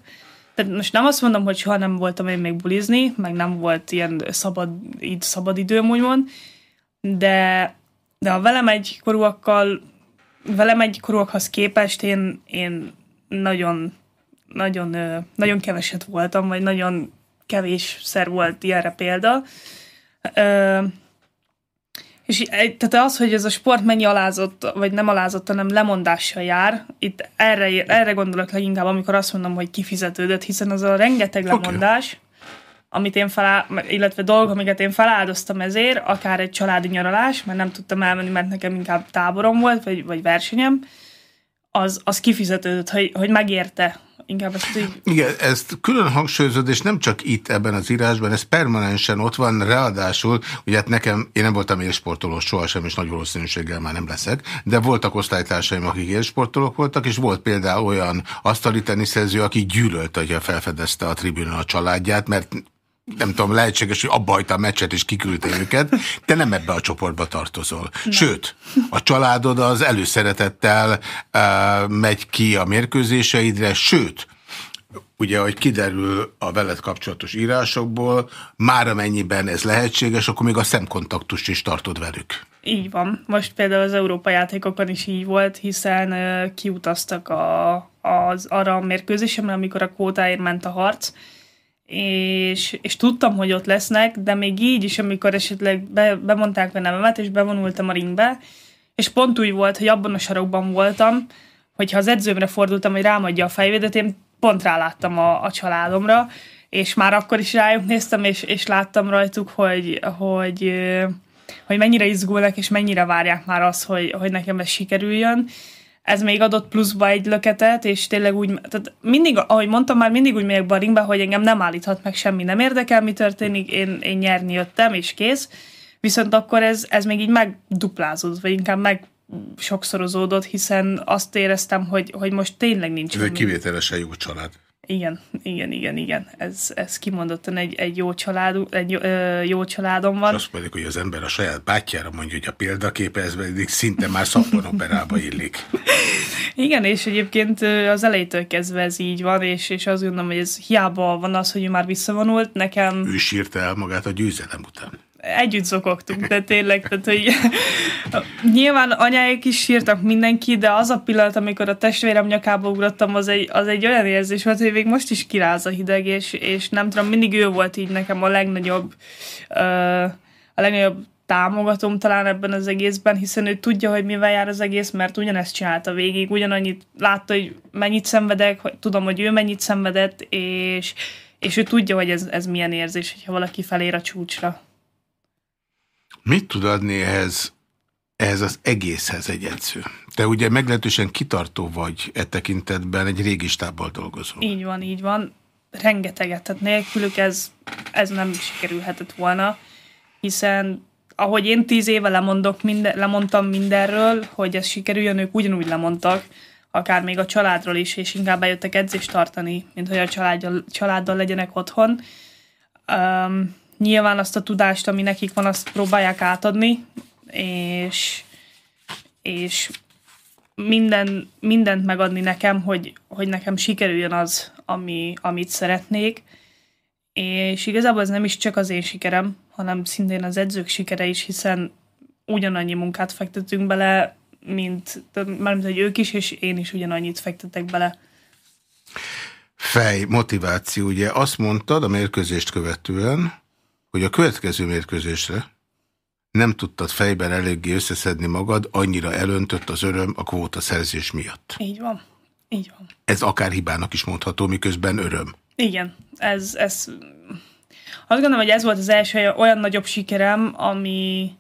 Tehát most nem azt mondom, hogy soha nem voltam én még bulizni, meg nem volt ilyen szabad, így szabad időm, úgymond, de, de a velem egy korúakkal, velem egy korúakhoz képest én, én nagyon, nagyon, nagyon keveset voltam, vagy nagyon kevés szer volt ilyenre példa. És tehát az, hogy ez a sport mennyi alázott, vagy nem alázott, hanem lemondással jár, itt erre, erre gondolok leginkább, amikor azt mondom, hogy kifizetődött, hiszen az a rengeteg lemondás, okay. amit én felá, illetve dolgok, amiket én feláldoztam ezért, akár egy családi nyaralás, mert nem tudtam elmenni, mert nekem inkább táborom volt, vagy, vagy versenyem, az, az kifizetődött, hogy, hogy megérte inkább ezt így... Igen, ezt külön hangsúlyozod, és nem csak itt ebben az írásban, ez permanensen ott van, ráadásul, ugye hát nekem, én nem voltam élsportoló sohasem, és nagy valószínűséggel már nem leszek, de voltak osztálytársaim, akik élsportolók voltak, és volt például olyan asztali teniszező, aki gyűlölt, hogyha felfedezte a tribűnön a családját, mert nem tudom, lehetséges, hogy abba a meccset és kiküldte őket, te nem ebbe a csoportba tartozol. Nem. Sőt, a családod az előszeretettel uh, megy ki a mérkőzéseidre, sőt, ugye, hogy kiderül a veled kapcsolatos írásokból, már amennyiben ez lehetséges, akkor még a szemkontaktust is tartod velük. Így van. Most például az Európa játékokon is így volt, hiszen uh, kiutaztak a, az, arra a mérkőzésemre, amikor a kvótáért ment a harc, és, és tudtam, hogy ott lesznek, de még így is, amikor esetleg be, bemondták a nevemet, és bevonultam a ringbe, és pont úgy volt, hogy abban a sarokban voltam, hogyha az edzőmre fordultam, hogy rám adja a fejvédet, én pont ráláttam a, a családomra, és már akkor is rájuk néztem, és, és láttam rajtuk, hogy, hogy, hogy mennyire izgulnak, és mennyire várják már azt, hogy, hogy nekem ez sikerüljön, ez még adott pluszba egy löketet, és tényleg úgy, tehát mindig, ahogy mondtam, már mindig úgy megyek be a ringbe, hogy engem nem állíthat meg semmi, nem érdekel, mi történik, én, én nyerni jöttem, és kész. Viszont akkor ez, ez még így megduplázódott, vagy inkább meg sokszorozódott, hiszen azt éreztem, hogy, hogy most tényleg nincs. Ez egy kivételesen jó család. Igen, igen, igen, igen. Ez, ez kimondottan egy, egy, jó, család, egy ö, jó családom van. És azt mondjuk, hogy az ember a saját bátyjára mondja, hogy a példaképe, ez pedig szinte már szappanoperába illik. igen, és egyébként az elejétől kezdve ez így van, és, és azt gondolom, hogy ez hiába van az, hogy ő már visszavonult, nekem... Ő sírta el magát a győzelem után együtt zokogtunk, de tényleg, tehát, hogy nyilván anyáik is sírtak mindenki, de az a pillanat, amikor a testvérem nyakába ugrottam, az egy, az egy olyan érzés volt, hogy még most is kiráz a hideg, és, és nem tudom, mindig ő volt így nekem a legnagyobb a legnagyobb támogatom talán ebben az egészben, hiszen ő tudja, hogy mivel jár az egész, mert ugyanezt csinálta végig, ugyanannyit látta, hogy mennyit szenvedek, hogy tudom, hogy ő mennyit szenvedett, és, és ő tudja, hogy ez, ez milyen érzés, hogyha valaki felér a csúcsra. Mit tud adni ehhez, ehhez az egészhez egy edző? Te ugye meglehetősen kitartó vagy e tekintetben, egy régi stábbal dolgozó. Így van, így van. Rengeteget, tehát nélkülük ez, ez nem sikerülhetett volna, hiszen ahogy én tíz éve lemondok minden, lemondtam mindenről, hogy ez sikerüljön, ők ugyanúgy lemondtak, akár még a családról is, és inkább bejöttek edzést tartani, mint hogy a családdal, családdal legyenek otthon. Um, nyilván azt a tudást, ami nekik van, azt próbálják átadni, és, és minden, mindent megadni nekem, hogy, hogy nekem sikerüljön az, ami, amit szeretnék. És igazából ez nem is csak az én sikerem, hanem szintén az edzők sikere is, hiszen ugyanannyi munkát fektetünk bele, mint, mármint, hogy ők is, és én is ugyanannyit fektetek bele. Fej, motiváció. Ugye azt mondtad a mérkőzést követően, hogy a következő mérkőzésre nem tudtad fejben eléggé összeszedni magad, annyira elöntött az öröm a kvóta szerzés miatt. Így van. Így van. Ez akár hibának is mondható, miközben öröm. Igen, ez, ez azt gondolom, hogy ez volt az első olyan nagyobb sikerem, ami,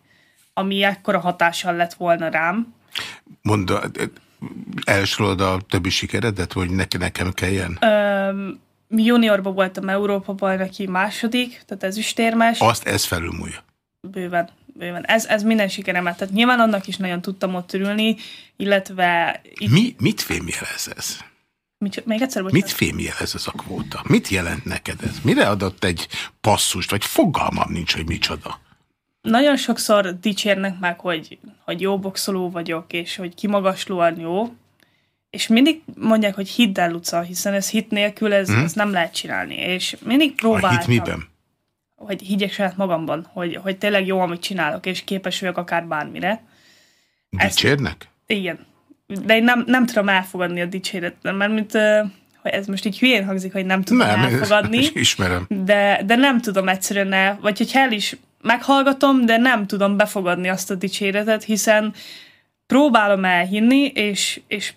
ami ekkora hatással lett volna rám. Mondd, elsorolod a többi sikeredet, hogy neki nekem kelljen? Öm, juniorban voltam Európa bajnoki második, tehát ez is térmes. Azt ez felülmúlja. Bőven, bőven. Ez, ez minden sikeremet. Tehát nyilván annak is nagyon tudtam ott örülni, illetve... Mi, mit fémjelez ez? Mit, még egyszer, bocsánat. Mit fémjelez ez a kvóta? Mit jelent neked ez? Mire adott egy passzust, vagy fogalmam nincs, hogy micsoda? Nagyon sokszor dicsérnek meg, hogy, hogy jó boxoló vagyok, és hogy kimagaslóan jó, és mindig mondják, hogy hidd el, Luca, hiszen ez hit nélkül ez, hmm. ez nem lehet csinálni. És mindig próbáltam. A hit miben? Hogy higgyek saját magamban, hogy, hogy tényleg jó, amit csinálok, és képes vagyok akár bármire. Dicsérnek? Ezt, igen de én nem, nem tudom elfogadni a dicséretet, mert mint, hogy ez most így hülyén hangzik, hogy nem tudom nem, elfogadni. ismerem. De, de nem tudom egyszerűen el, vagy hogyha el is meghallgatom, de nem tudom befogadni azt a dicséretet, hiszen próbálom elhinni, és, és,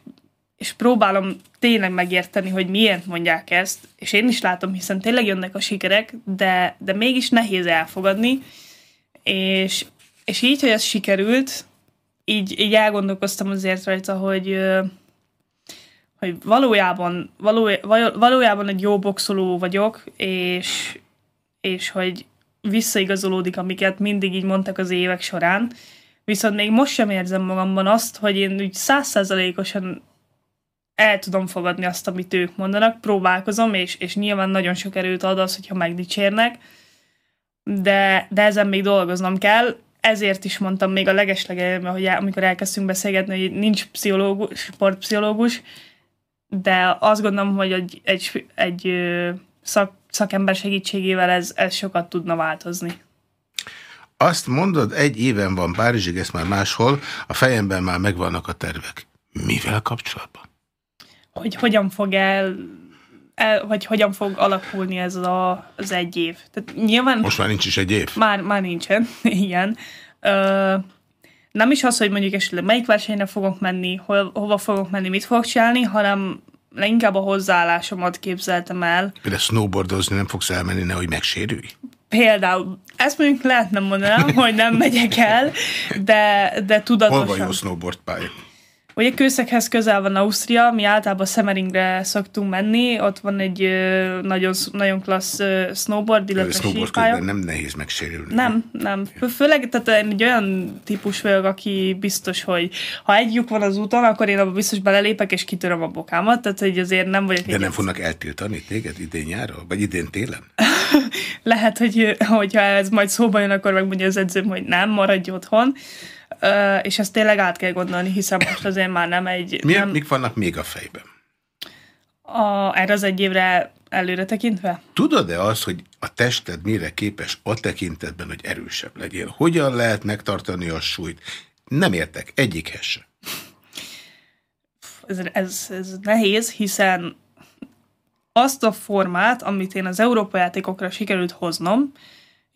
és próbálom tényleg megérteni, hogy miért mondják ezt, és én is látom, hiszen tényleg jönnek a sikerek, de, de mégis nehéz elfogadni, és, és így, hogy ez sikerült, így, így elgondolkoztam azért rajta, hogy, hogy valójában, való, valójában egy jó boxoló vagyok, és, és hogy visszaigazolódik, amiket mindig így mondtak az évek során. Viszont még most sem érzem magamban azt, hogy én úgy százszázalékosan el tudom fogadni azt, amit ők mondanak, próbálkozom, és, és nyilván nagyon sok erőt ad az, hogyha megdicsérnek, de, de ezen még dolgoznom kell, ezért is mondtam még a legeslegelőben, hogy amikor elkezdtünk beszélgetni, hogy nincs pszichológus, sportpszichológus, de azt gondolom, hogy egy, egy, egy szak, szakember segítségével ez, ez sokat tudna változni. Azt mondod, egy éven van Párizsig, ezt már máshol, a fejemben már megvannak a tervek. Mivel kapcsolatban? Hogy hogyan fog el el, vagy hogyan fog alakulni ez a, az egy év. Tehát nyilván... Most már nincs is egy év. Már, már nincsen, igen. Ö, nem is az, hogy mondjuk esetleg melyik versenyre fogok menni, hol, hova fogok menni, mit fogok csinálni, hanem leginkább a hozzáállásomat képzeltem el. Például snowboardozni nem fogsz elmenni, nehogy megsérülj? Például, ezt mondjuk lehetne mondanám, hogy nem megyek el, de, de tudatosan. Hol van jó snowboard pálya? Ugye Kőszeghez közel van Ausztria, mi általában Semeringre szoktunk menni, ott van egy nagyon, nagyon klassz snowboard, illetve snowboard sípálya. nem nehéz megsérülni. Nem, nem. Főleg, tehát én egy olyan típus vagyok, aki biztos, hogy ha egy lyuk van az úton, akkor én abban biztos belelépek, és kitöröm a bokámat, tehát hogy azért nem vagyok De nem fognak eltiltani téged idén nyára, vagy idén télen? Lehet, hogy hogyha ez majd szóba jön, akkor megmondja az edzőm, hogy nem, maradj otthon és ezt tényleg át kell gondolni, hiszen most azért már nem egy... Milyen, nem... Mik vannak még a fejben? A, erre az egy évre előre tekintve? Tudod-e az, hogy a tested mire képes a tekintetben, hogy erősebb legyél? Hogyan lehet megtartani a súlyt? Nem értek, egyikhez sem. Ez, ez, ez nehéz, hiszen azt a formát, amit én az Európa játékokra sikerült hoznom,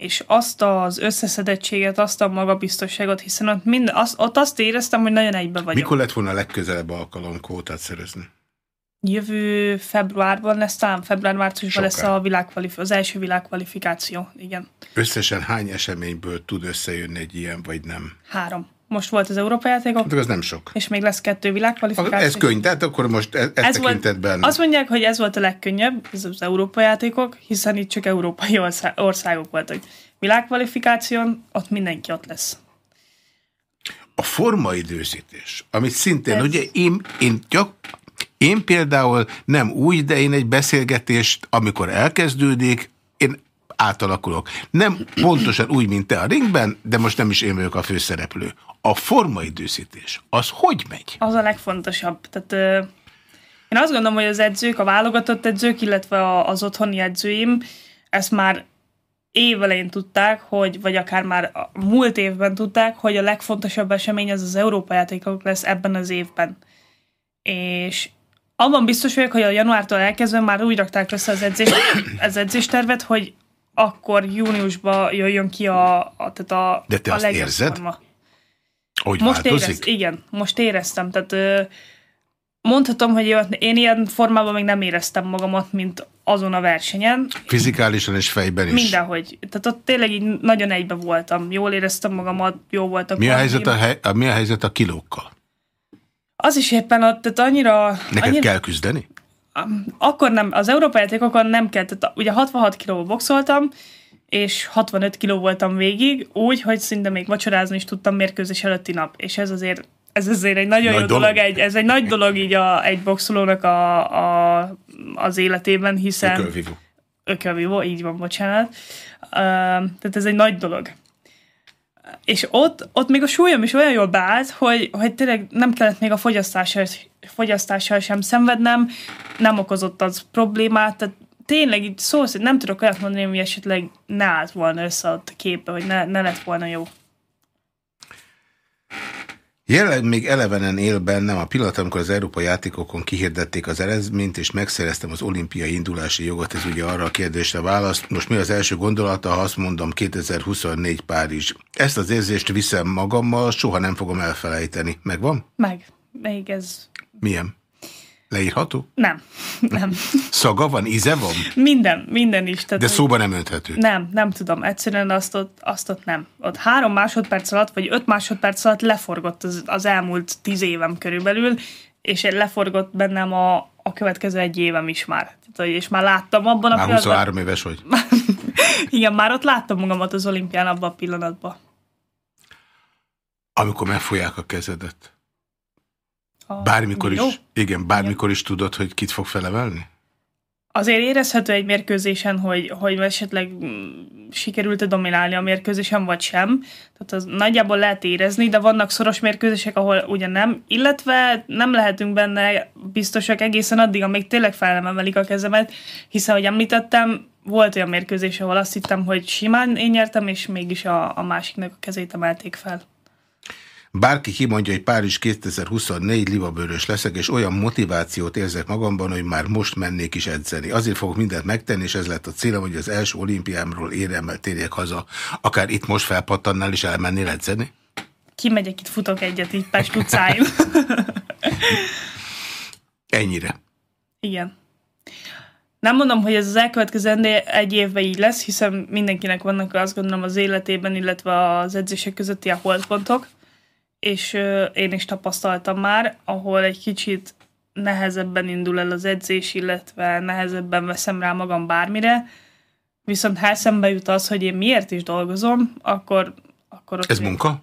és azt az összeszedettséget, azt a magabiztosságot, hiszen ott, minden, azt, ott azt éreztem, hogy nagyon egybe vagyok. Mikor lett volna a legközelebb alkalom kvótát szerezni? Jövő februárban lesz, talán február-márciusban lesz a világkvalif- az első világkvalifikáció. Igen, Összesen hány eseményből tud összejönni egy ilyen, vagy nem? három. Most volt az Európa játékok, Hát az nem sok. és még lesz kettő világkvalifikáció. Ez könny, tehát akkor most e- ez, ez tekintetben... Volt, azt mondják, hogy ez volt a legkönnyebb, ez az Európa játékok, hiszen itt csak európai ország, országok voltak. Világkvalifikáción ott mindenki ott lesz. A formaidőzítés, amit szintén, Ez- ugye én, én, gyak, én például nem úgy, de én egy beszélgetést, amikor elkezdődik, átalakulok. Nem pontosan úgy, mint te a ringben, de most nem is én vagyok a főszereplő. A formaidőzítés, az hogy megy? Az a legfontosabb. Tehát, ö, én azt gondolom, hogy az edzők, a válogatott edzők, illetve az otthoni edzőim ezt már évelején tudták, hogy, vagy akár már a múlt évben tudták, hogy a legfontosabb esemény az az Európa játékok lesz ebben az évben. És abban biztos vagyok, hogy a januártól elkezdve már úgy rakták össze az, edzés, az edzéstervet, hogy akkor júniusban jöjjön ki a, a, tehát a, De te a azt érzed? forma. Hogy Most változik? érez, igen, most éreztem. Tehát ö, mondhatom, hogy én ilyen formában még nem éreztem magamat, mint azon a versenyen. Fizikálisan és fejben is. Mindenhogy. Tehát ott tényleg így nagyon egybe voltam. Jól éreztem magamat, jó voltak. Mi a, helyzet a, hely, a, mi a helyzet a kilókkal? Az is éppen ott, tehát annyira... Neked annyira kell küzdeni? Akkor nem, az Európa játékokon nem kell, tehát ugye 66 kilóba boxoltam, és 65 kiló voltam végig, úgy, hogy szinte még vacsorázni is tudtam mérkőzés előtti nap. És ez azért ez azért egy nagyon Nagy jó dolog. dolog, egy, ez egy nagy dolog így a, egy boxolónak a, a, az életében, hiszen Ökölvívó. ökölvívó, így van, bocsánat. Uh, tehát ez egy nagy dolog. És ott, ott még a súlyom is olyan jól beállt, hogy, hogy tényleg nem kellett még a fogyasztással, fogyasztással sem szenvednem, nem okozott az problémát, tehát tényleg így szó szerint nem tudok olyat mondani, hogy esetleg ne állt volna össze ott a képe, hogy ne, ne lett volna jó. Jelenleg még elevenen él bennem a pillanat, amikor az Európai Játékokon kihirdették az eredményt, és megszereztem az olimpiai indulási jogot. Ez ugye arra a kérdésre választ. Most mi az első gondolata, ha azt mondom 2024 Párizs. Ezt az érzést viszem magammal, soha nem fogom elfelejteni. Megvan? Meg. Még ez... Milyen? Leírható? Nem. Nem. Szaga van, íze van? Minden, minden is. Tehát, De szóba nem önthető. Nem, nem tudom. Egyszerűen azt ott, azt ott nem. Ott három másodperc alatt, vagy öt másodperc alatt leforgott az, az elmúlt tíz évem körülbelül, és leforgott bennem a, a következő egy évem is már. Tehát, és már láttam abban a Már pillanatban. 23 éves vagy. Igen, már ott láttam magamat az olimpián abban a pillanatban. Amikor megfogják a kezedet. Bármikor Miro. is, igen, bármikor is tudod, hogy kit fog felemelni? Azért érezhető egy mérkőzésen, hogy, hogy esetleg mm, sikerült-e dominálni a mérkőzésen, vagy sem. Tehát az nagyjából lehet érezni, de vannak szoros mérkőzések, ahol ugye nem, illetve nem lehetünk benne biztosak egészen addig, amíg tényleg fel nem emelik a kezemet, hiszen, ahogy említettem, volt olyan mérkőzés, ahol azt hittem, hogy simán én nyertem, és mégis a, a másiknak a kezét emelték fel. Bárki kimondja, hogy Párizs 2024 libabőrös leszek, és olyan motivációt érzek magamban, hogy már most mennék is edzeni. Azért fogok mindent megtenni, és ez lett a célom, hogy az első olimpiámról éremmel térjek haza. Akár itt most felpattannál és elmennél edzeni? Kimegyek itt, futok egyet így Pest utcáin. Ennyire. Igen. Nem mondom, hogy ez az elkövetkező egy évben így lesz, hiszen mindenkinek vannak azt gondolom az életében, illetve az edzések közötti a holdpontok, és ö, én is tapasztaltam már, ahol egy kicsit nehezebben indul el az edzés, illetve nehezebben veszem rá magam bármire, viszont ha eszembe jut az, hogy én miért is dolgozom, akkor, akkor Ez még- munka?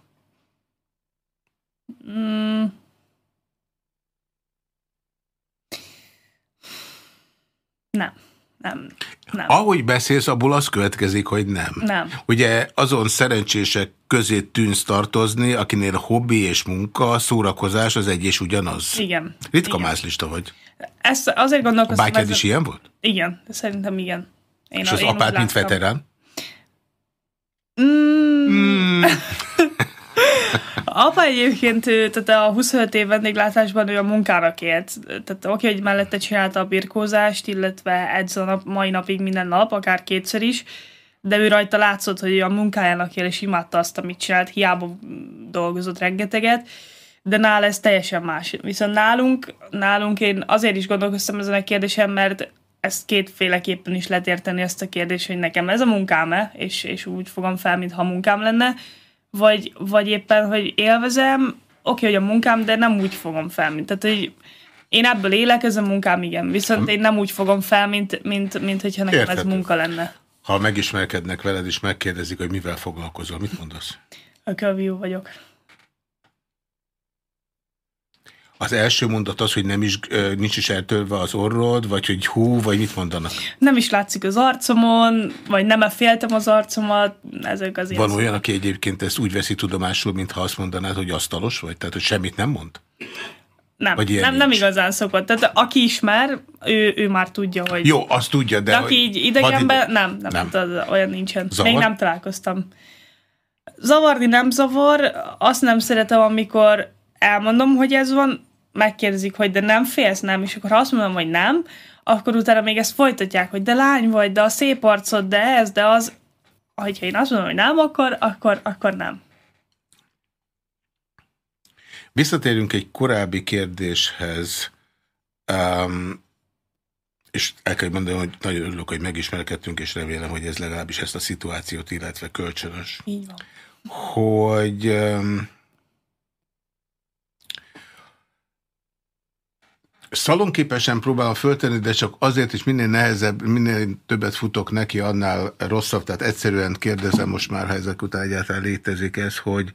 Mm. Nem, nem, nem, Ahogy beszélsz, abból az következik, hogy nem. nem. Ugye azon szerencsések közé tűnsz tartozni, akinél hobbi és munka, szórakozás az egy és ugyanaz. Igen. Ritka igen. mászlista vagy. Ezt azért A gondolkoztam. bátyád ezen- is ilyen volt? Igen, szerintem igen. Én És a- az apád, mint veterán? Mm, Mm. Apa egyébként, tehát a 25 év vendéglátásban ő a munkának élt. Tehát oké, hogy mellette csinálta a birkózást, illetve edz a nap, mai napig minden nap, akár kétszer is, de ő rajta látszott, hogy a munkájának él, és imádta azt, amit csinált, hiába dolgozott rengeteget. de nála ez teljesen más. Viszont nálunk, nálunk én azért is gondolkoztam ezen a kérdésen, mert ezt kétféleképpen is lehet érteni ezt a kérdést, hogy nekem ez a munkám-e, és, és úgy fogom fel, mintha munkám lenne, vagy, vagy éppen, hogy élvezem, oké, hogy a munkám, de nem úgy fogom fel, mint, tehát, hogy én ebből élek, ez a munkám, igen, viszont én nem úgy fogom fel, mint, mint, mint hogyha nekem Érted. ez munka lenne. Ha megismerkednek veled, és megkérdezik, hogy mivel foglalkozol, mit mondasz? Ökölvívó vagyok. Az első mondat az, hogy nem is, nincs is eltölve az orrod, vagy hogy hú, vagy mit mondanak? Nem is látszik az arcomon, vagy nem féltem az arcomat, ezek az Van olyan, aki egyébként ezt úgy veszi tudomásul, mintha azt mondanád, hogy asztalos vagy? Tehát, hogy semmit nem mond? Nem, nem, nem igazán szokott. Tehát aki ismer, ő, ő már tudja, hogy... Jó, azt tudja, de... De aki így idegenben, nem, nem, nem. Tehát olyan nincsen. Zavar? Még nem találkoztam. Zavarni nem zavar, azt nem szeretem, amikor elmondom, hogy ez van, megkérdezik, hogy de nem félsz, nem, és akkor ha azt mondom, hogy nem, akkor utána még ezt folytatják, hogy de lány vagy, de a szép arcod, de ez, de az, hogyha én azt mondom, hogy nem, akkor, akkor, akkor nem. Visszatérünk egy korábbi kérdéshez, um, és el kell mondani, hogy nagyon örülök, hogy megismerkedtünk, és remélem, hogy ez legalábbis ezt a szituációt, illetve kölcsönös. Így van. Hogy um, szalonképesen próbálom föltenni, de csak azért is minél nehezebb, minél többet futok neki, annál rosszabb. Tehát egyszerűen kérdezem most már, ha ezek után egyáltalán létezik ez, hogy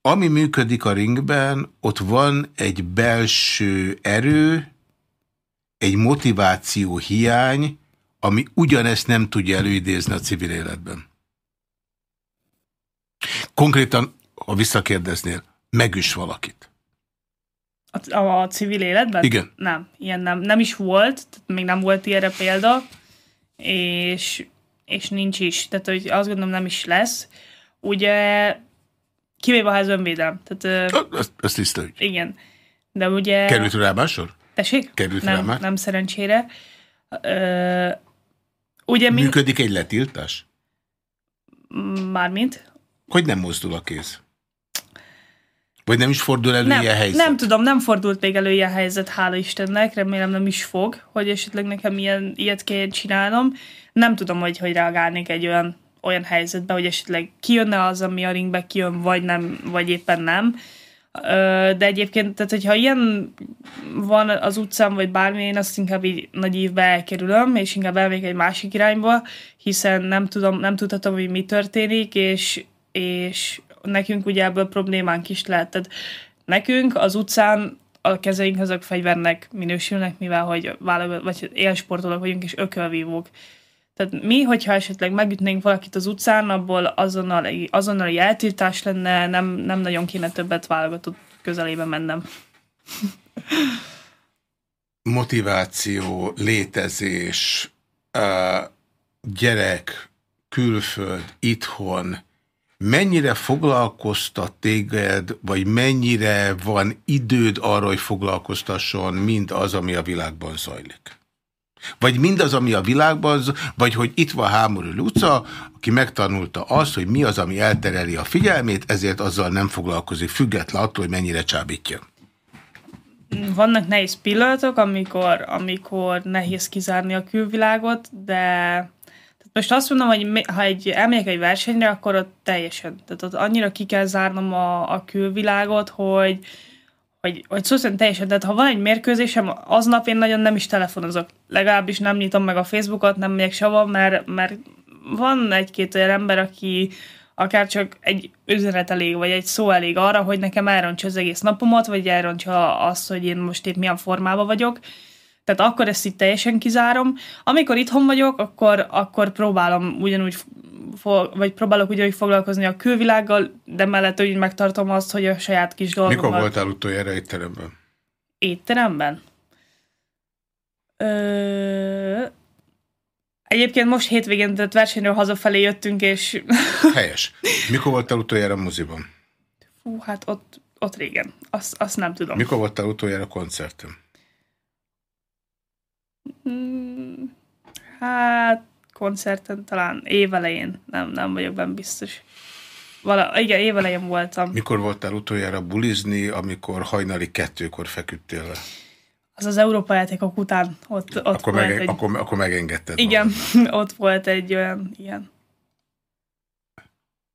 ami működik a ringben, ott van egy belső erő, egy motiváció hiány, ami ugyanezt nem tudja előidézni a civil életben. Konkrétan, ha visszakérdeznél, megüs valakit. A, a, a civil életben? Igen. Nem, ilyen nem, nem is volt, tehát még nem volt ilyenre példa, és, és nincs is. Tehát, hogy azt gondolom nem is lesz. Ugye kivéve a ház önvédelem. Tehát, ezt, ezt tiszteljük. Igen. De ugye... Került rá másor? Tessék? Került nem, rá már? Nem szerencsére. Ö, ugye Működik egy letiltás? Mármint? Hogy nem mozdul a kéz? Vagy nem is fordul elő nem, ilyen helyzet? Nem tudom, nem fordult még elő ilyen helyzet, hála Istennek, remélem nem is fog, hogy esetleg nekem ilyen, ilyet kell csinálnom. Nem tudom, hogy hogy reagálnék egy olyan, olyan helyzetbe, hogy esetleg kijönne az, ami a ringbe kijön, vagy nem, vagy éppen nem. De egyébként, tehát hogyha ilyen van az utcán, vagy bármi, én azt inkább így nagy évbe elkerülöm, és inkább elmegyek egy másik irányba, hiszen nem tudom, nem tudhatom, hogy mi történik, és, és nekünk ugye ebből problémánk is lehet. Tehát nekünk az utcán a kezeink azok fegyvernek minősülnek, mivel hogy válogat, vagy élsportolók vagyunk és ökölvívók. Tehát mi, hogyha esetleg megütnénk valakit az utcán, abból azonnali, azonnali eltiltás lenne, nem, nem nagyon kéne többet válogatott közelébe mennem. Motiváció, létezés, gyerek, külföld, itthon, mennyire foglalkoztat téged, vagy mennyire van időd arra, hogy foglalkoztasson mind az, ami a világban zajlik? Vagy mindaz, ami a világban, vagy hogy itt van Hámorú Luca, aki megtanulta azt, hogy mi az, ami eltereli a figyelmét, ezért azzal nem foglalkozik, független attól, hogy mennyire csábítja. Vannak nehéz pillanatok, amikor, amikor nehéz kizárni a külvilágot, de most azt mondom, hogy ha egy, elmegyek egy versenyre, akkor ott teljesen, tehát ott annyira ki kell zárnom a, a külvilágot, hogy, hogy, hogy szó szerint teljesen, tehát ha van egy mérkőzésem, aznap én nagyon nem is telefonozok. Legalábbis nem nyitom meg a Facebookot, nem megyek sehova, mert, mert van egy-két olyan ember, aki akár csak egy üzenet elég, vagy egy szó elég arra, hogy nekem elrontsa az egész napomat, vagy elrontsa azt, hogy én most épp milyen formában vagyok, tehát akkor ezt itt teljesen kizárom. Amikor itthon vagyok, akkor, akkor próbálom ugyanúgy vagy próbálok ugyanúgy foglalkozni a külvilággal, de mellett úgy megtartom azt, hogy a saját kis dolgomat... Mikor voltál utoljára étteremben? Étteremben? Ö... Egyébként most hétvégén, tehát versenyről hazafelé jöttünk, és... Helyes. Mikor voltál utoljára moziban? Fú, hát ott, ott régen. Azt, azt nem tudom. Mikor voltál utoljára koncerten? Hmm, hát koncerten talán évelején, nem, nem vagyok benne biztos. Vala, igen, évelején voltam. Mikor voltál utoljára bulizni, amikor hajnali kettőkor feküdtél le? Az az Európa játékok után ott, ott akkor, volt meg, egy... akkor, akkor megengedted Igen, ott volt egy olyan, ilyen.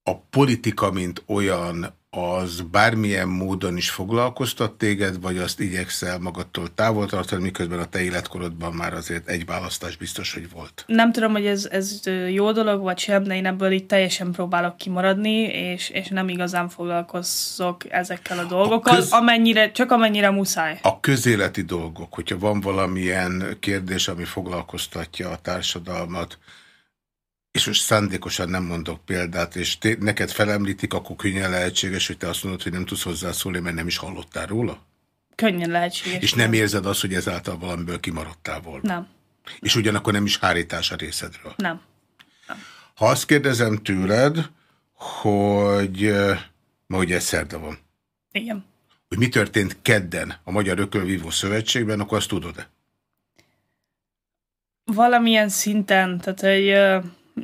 A politika, mint olyan, az bármilyen módon is foglalkoztat téged, vagy azt igyekszel magadtól távol tartani, miközben a te életkorodban már azért egy választás biztos, hogy volt? Nem tudom, hogy ez, ez jó dolog, vagy sem, de én ebből így teljesen próbálok kimaradni, és, és nem igazán foglalkozok ezekkel a dolgokkal, a köz... amennyire, csak amennyire muszáj. A közéleti dolgok, hogyha van valamilyen kérdés, ami foglalkoztatja a társadalmat, és most szándékosan nem mondok példát, és te, neked felemlítik, akkor könnyen lehetséges, hogy te azt mondod, hogy nem tudsz hozzászólni, mert nem is hallottál róla? Könnyen lehetséges. És nem érzed azt, hogy ezáltal valamiből kimaradtál volna? Nem. És ugyanakkor nem is hárítás a részedről? Nem. nem. Ha azt kérdezem tőled, hogy ma ugye szerda van. Igen. Hogy mi történt kedden a Magyar Ökölvívó Szövetségben, akkor azt tudod-e? Valamilyen szinten, tehát hogy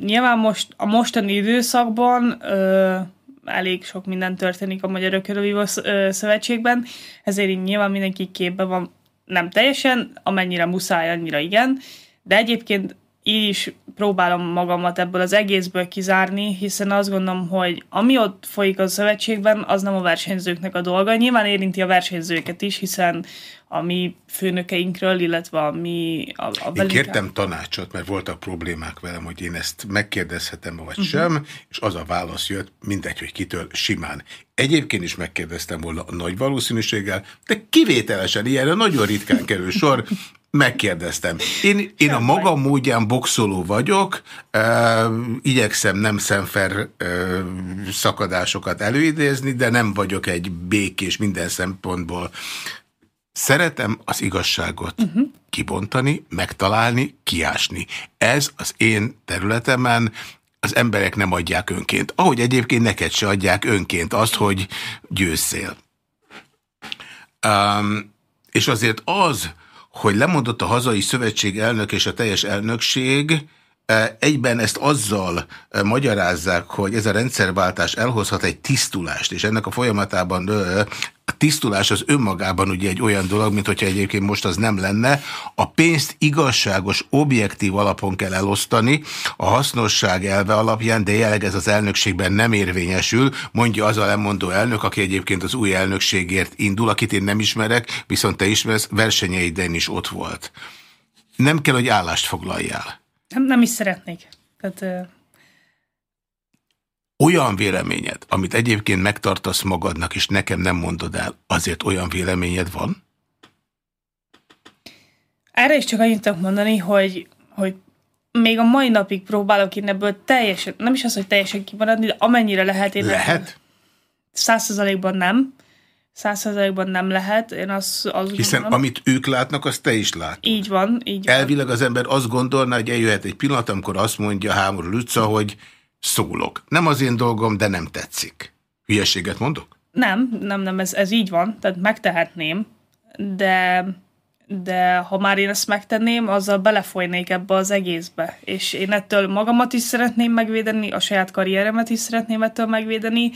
nyilván most a mostani időszakban ö, elég sok minden történik a Magyar Ökörövívó Szövetségben, ezért így nyilván mindenki képben van, nem teljesen, amennyire muszáj, annyira igen, de egyébként így is próbálom magamat ebből az egészből kizárni, hiszen azt gondolom, hogy ami ott folyik a szövetségben, az nem a versenyzőknek a dolga. Nyilván érinti a versenyzőket is, hiszen a mi főnökeinkről, illetve a mi... A, a én kértem tanácsot, mert voltak problémák velem, hogy én ezt megkérdezhetem, vagy uh mhm. -huh. sem, és az a válasz jött, mindegy, hogy kitől, simán. Egyébként is megkérdeztem volna a nagy valószínűséggel, de kivételesen ilyenre nagyon ritkán kerül sor, Megkérdeztem. Én, én a maga módján boxoló vagyok, uh, igyekszem nem szemfer uh, szakadásokat előidézni, de nem vagyok egy békés minden szempontból. Szeretem az igazságot uh -huh. kibontani, megtalálni, kiásni. Ez az én területemen az emberek nem adják önként. Ahogy egyébként neked se adják önként azt, hogy győzzél. Um, és azért az, hogy lemondott a hazai szövetség elnök és a teljes elnökség, egyben ezt azzal e, magyarázzák, hogy ez a rendszerváltás elhozhat egy tisztulást, és ennek a folyamatában a tisztulás az önmagában ugye egy olyan dolog, mint hogyha egyébként most az nem lenne. A pénzt igazságos, objektív alapon kell elosztani, a hasznosság elve alapján, de jelenleg ez az elnökségben nem érvényesül, mondja az a lemondó elnök, aki egyébként az új elnökségért indul, akit én nem ismerek, viszont te ismersz, versenyeiden is ott volt. Nem kell, hogy állást foglaljál. Nem, nem is szeretnék. Tehát olyan véleményed, amit egyébként megtartasz magadnak, és nekem nem mondod el, azért olyan véleményed van? Erre is csak annyit tudok mondani, hogy, hogy még a mai napig próbálok én ebből teljesen, nem is az, hogy teljesen kimaradni, de amennyire lehet. Én lehet? Százszerzalékban nem. Százszerzalékban nem lehet. Én azt, azt Hiszen gondolom, amit ők látnak, azt te is látod. Így van, így van. Elvileg az ember azt gondolná, hogy eljöhet egy pillanat, amikor azt mondja Hámor Lüca, hogy szólok. Nem az én dolgom, de nem tetszik. Hülyeséget mondok? Nem, nem, nem, ez, ez így van, tehát megtehetném, de, de ha már én ezt megtenném, azzal belefolynék ebbe az egészbe. És én ettől magamat is szeretném megvédeni, a saját karrieremet is szeretném ettől megvédeni.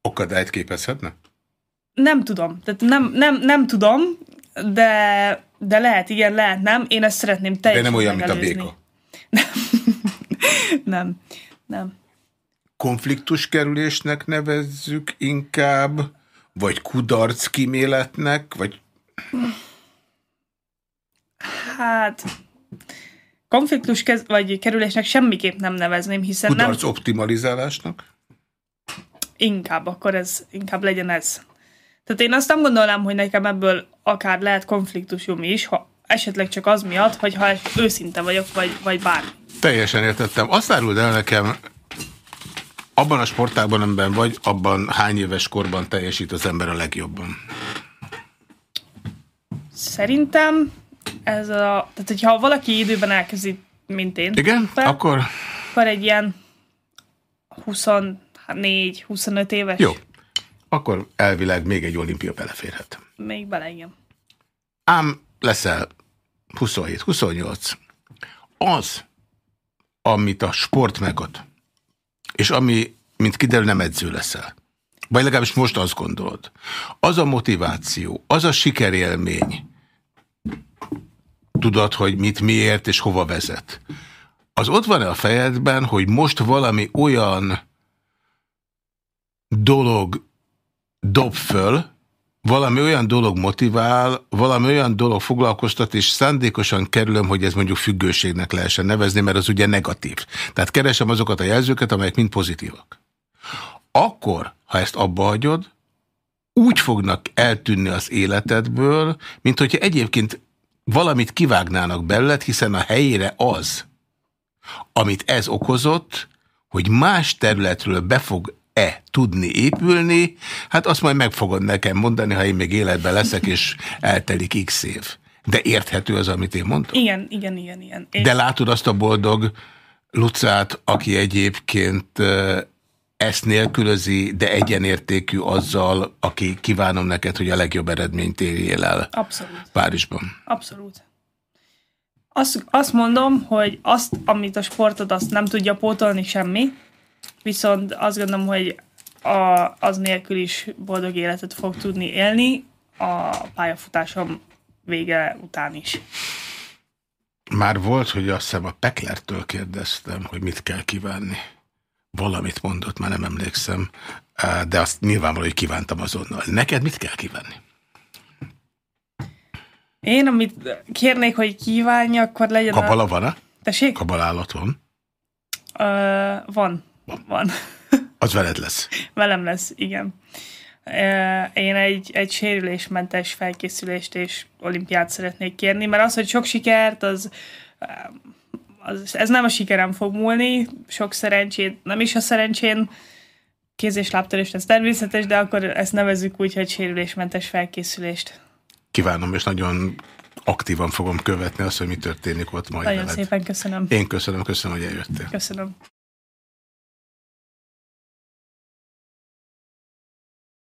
Akadályt képezhetne? Nem tudom. Tehát nem, nem, nem tudom, de, de lehet igen, lehet nem. Én ezt szeretném teljesen De nem olyan, megelőzni. mint a béka. Nem. nem nem. Konfliktuskerülésnek nevezzük inkább, vagy kudarc kiméletnek, vagy... Hát... Konfliktus kez, vagy kerülésnek semmiképp nem nevezném, hiszen kudarc nem... optimalizálásnak? Inkább, akkor ez, inkább legyen ez. Tehát én azt nem gondolnám, hogy nekem ebből akár lehet konfliktusom is, ha esetleg csak az miatt, hogy ha őszinte vagyok, vagy, vagy bármi. Teljesen értettem. Azt áruld el nekem, abban a sportágban, amiben vagy, abban hány éves korban teljesít az ember a legjobban? Szerintem ez a... Tehát, hogyha valaki időben elkezdi, mint én. Igen? Fel, akkor? Akkor egy ilyen 24-25 éves. Jó. Akkor elvileg még egy olimpia beleférhet. Még bele, igen. Ám leszel 27, 28. Az, amit a sport megad, és ami mint kiderül, nem edző leszel. Vagy legalábbis most azt gondolod. Az a motiváció, az a sikerélmény, tudod, hogy mit, miért és hova vezet. Az ott van-e a fejedben, hogy most valami olyan dolog dob föl, valami olyan dolog motivál, valami olyan dolog foglalkoztat, és szándékosan kerülöm, hogy ez mondjuk függőségnek lehessen nevezni, mert az ugye negatív. Tehát keresem azokat a jelzőket, amelyek mind pozitívak. Akkor, ha ezt abba hagyod, úgy fognak eltűnni az életedből, mint hogyha egyébként valamit kivágnának belőled, hiszen a helyére az, amit ez okozott, hogy más területről be fog e tudni épülni, hát azt majd meg fogod nekem mondani, ha én még életben leszek, és eltelik x év. De érthető az, amit én mondtam? Igen, igen, igen. igen. És... De látod azt a boldog Lucát, aki egyébként ezt nélkülözi, de egyenértékű azzal, aki kívánom neked, hogy a legjobb eredményt érjél el Abszolút. Párizsban. Abszolút. Azt, azt mondom, hogy azt, amit a sportod, azt nem tudja pótolni semmi, viszont azt gondolom, hogy a, az nélkül is boldog életet fog tudni élni a pályafutásom vége után is. Már volt, hogy azt hiszem a Peklertől kérdeztem, hogy mit kell kívánni. Valamit mondott, már nem emlékszem, de azt nyilvánvaló, hogy kívántam azonnal. Neked mit kell kívánni? Én, amit kérnék, hogy kívánja, akkor legyen Kabala a... van-e? Tessék? Kabala állat van? Uh, van. Van. Az veled lesz. Velem lesz, igen. Én egy, egy sérülésmentes felkészülést és olimpiát szeretnék kérni, mert az, hogy sok sikert, az, az ez nem a sikerem fog múlni, sok szerencsét, nem is a szerencsén, kéz- és lábtörés, ez természetes, de akkor ezt nevezzük úgy, hogy sérülésmentes felkészülést. Kívánom, és nagyon aktívan fogom követni azt, hogy mi történik ott majd Nagyon veled. szépen köszönöm. Én köszönöm, köszönöm, hogy eljöttél. Köszönöm.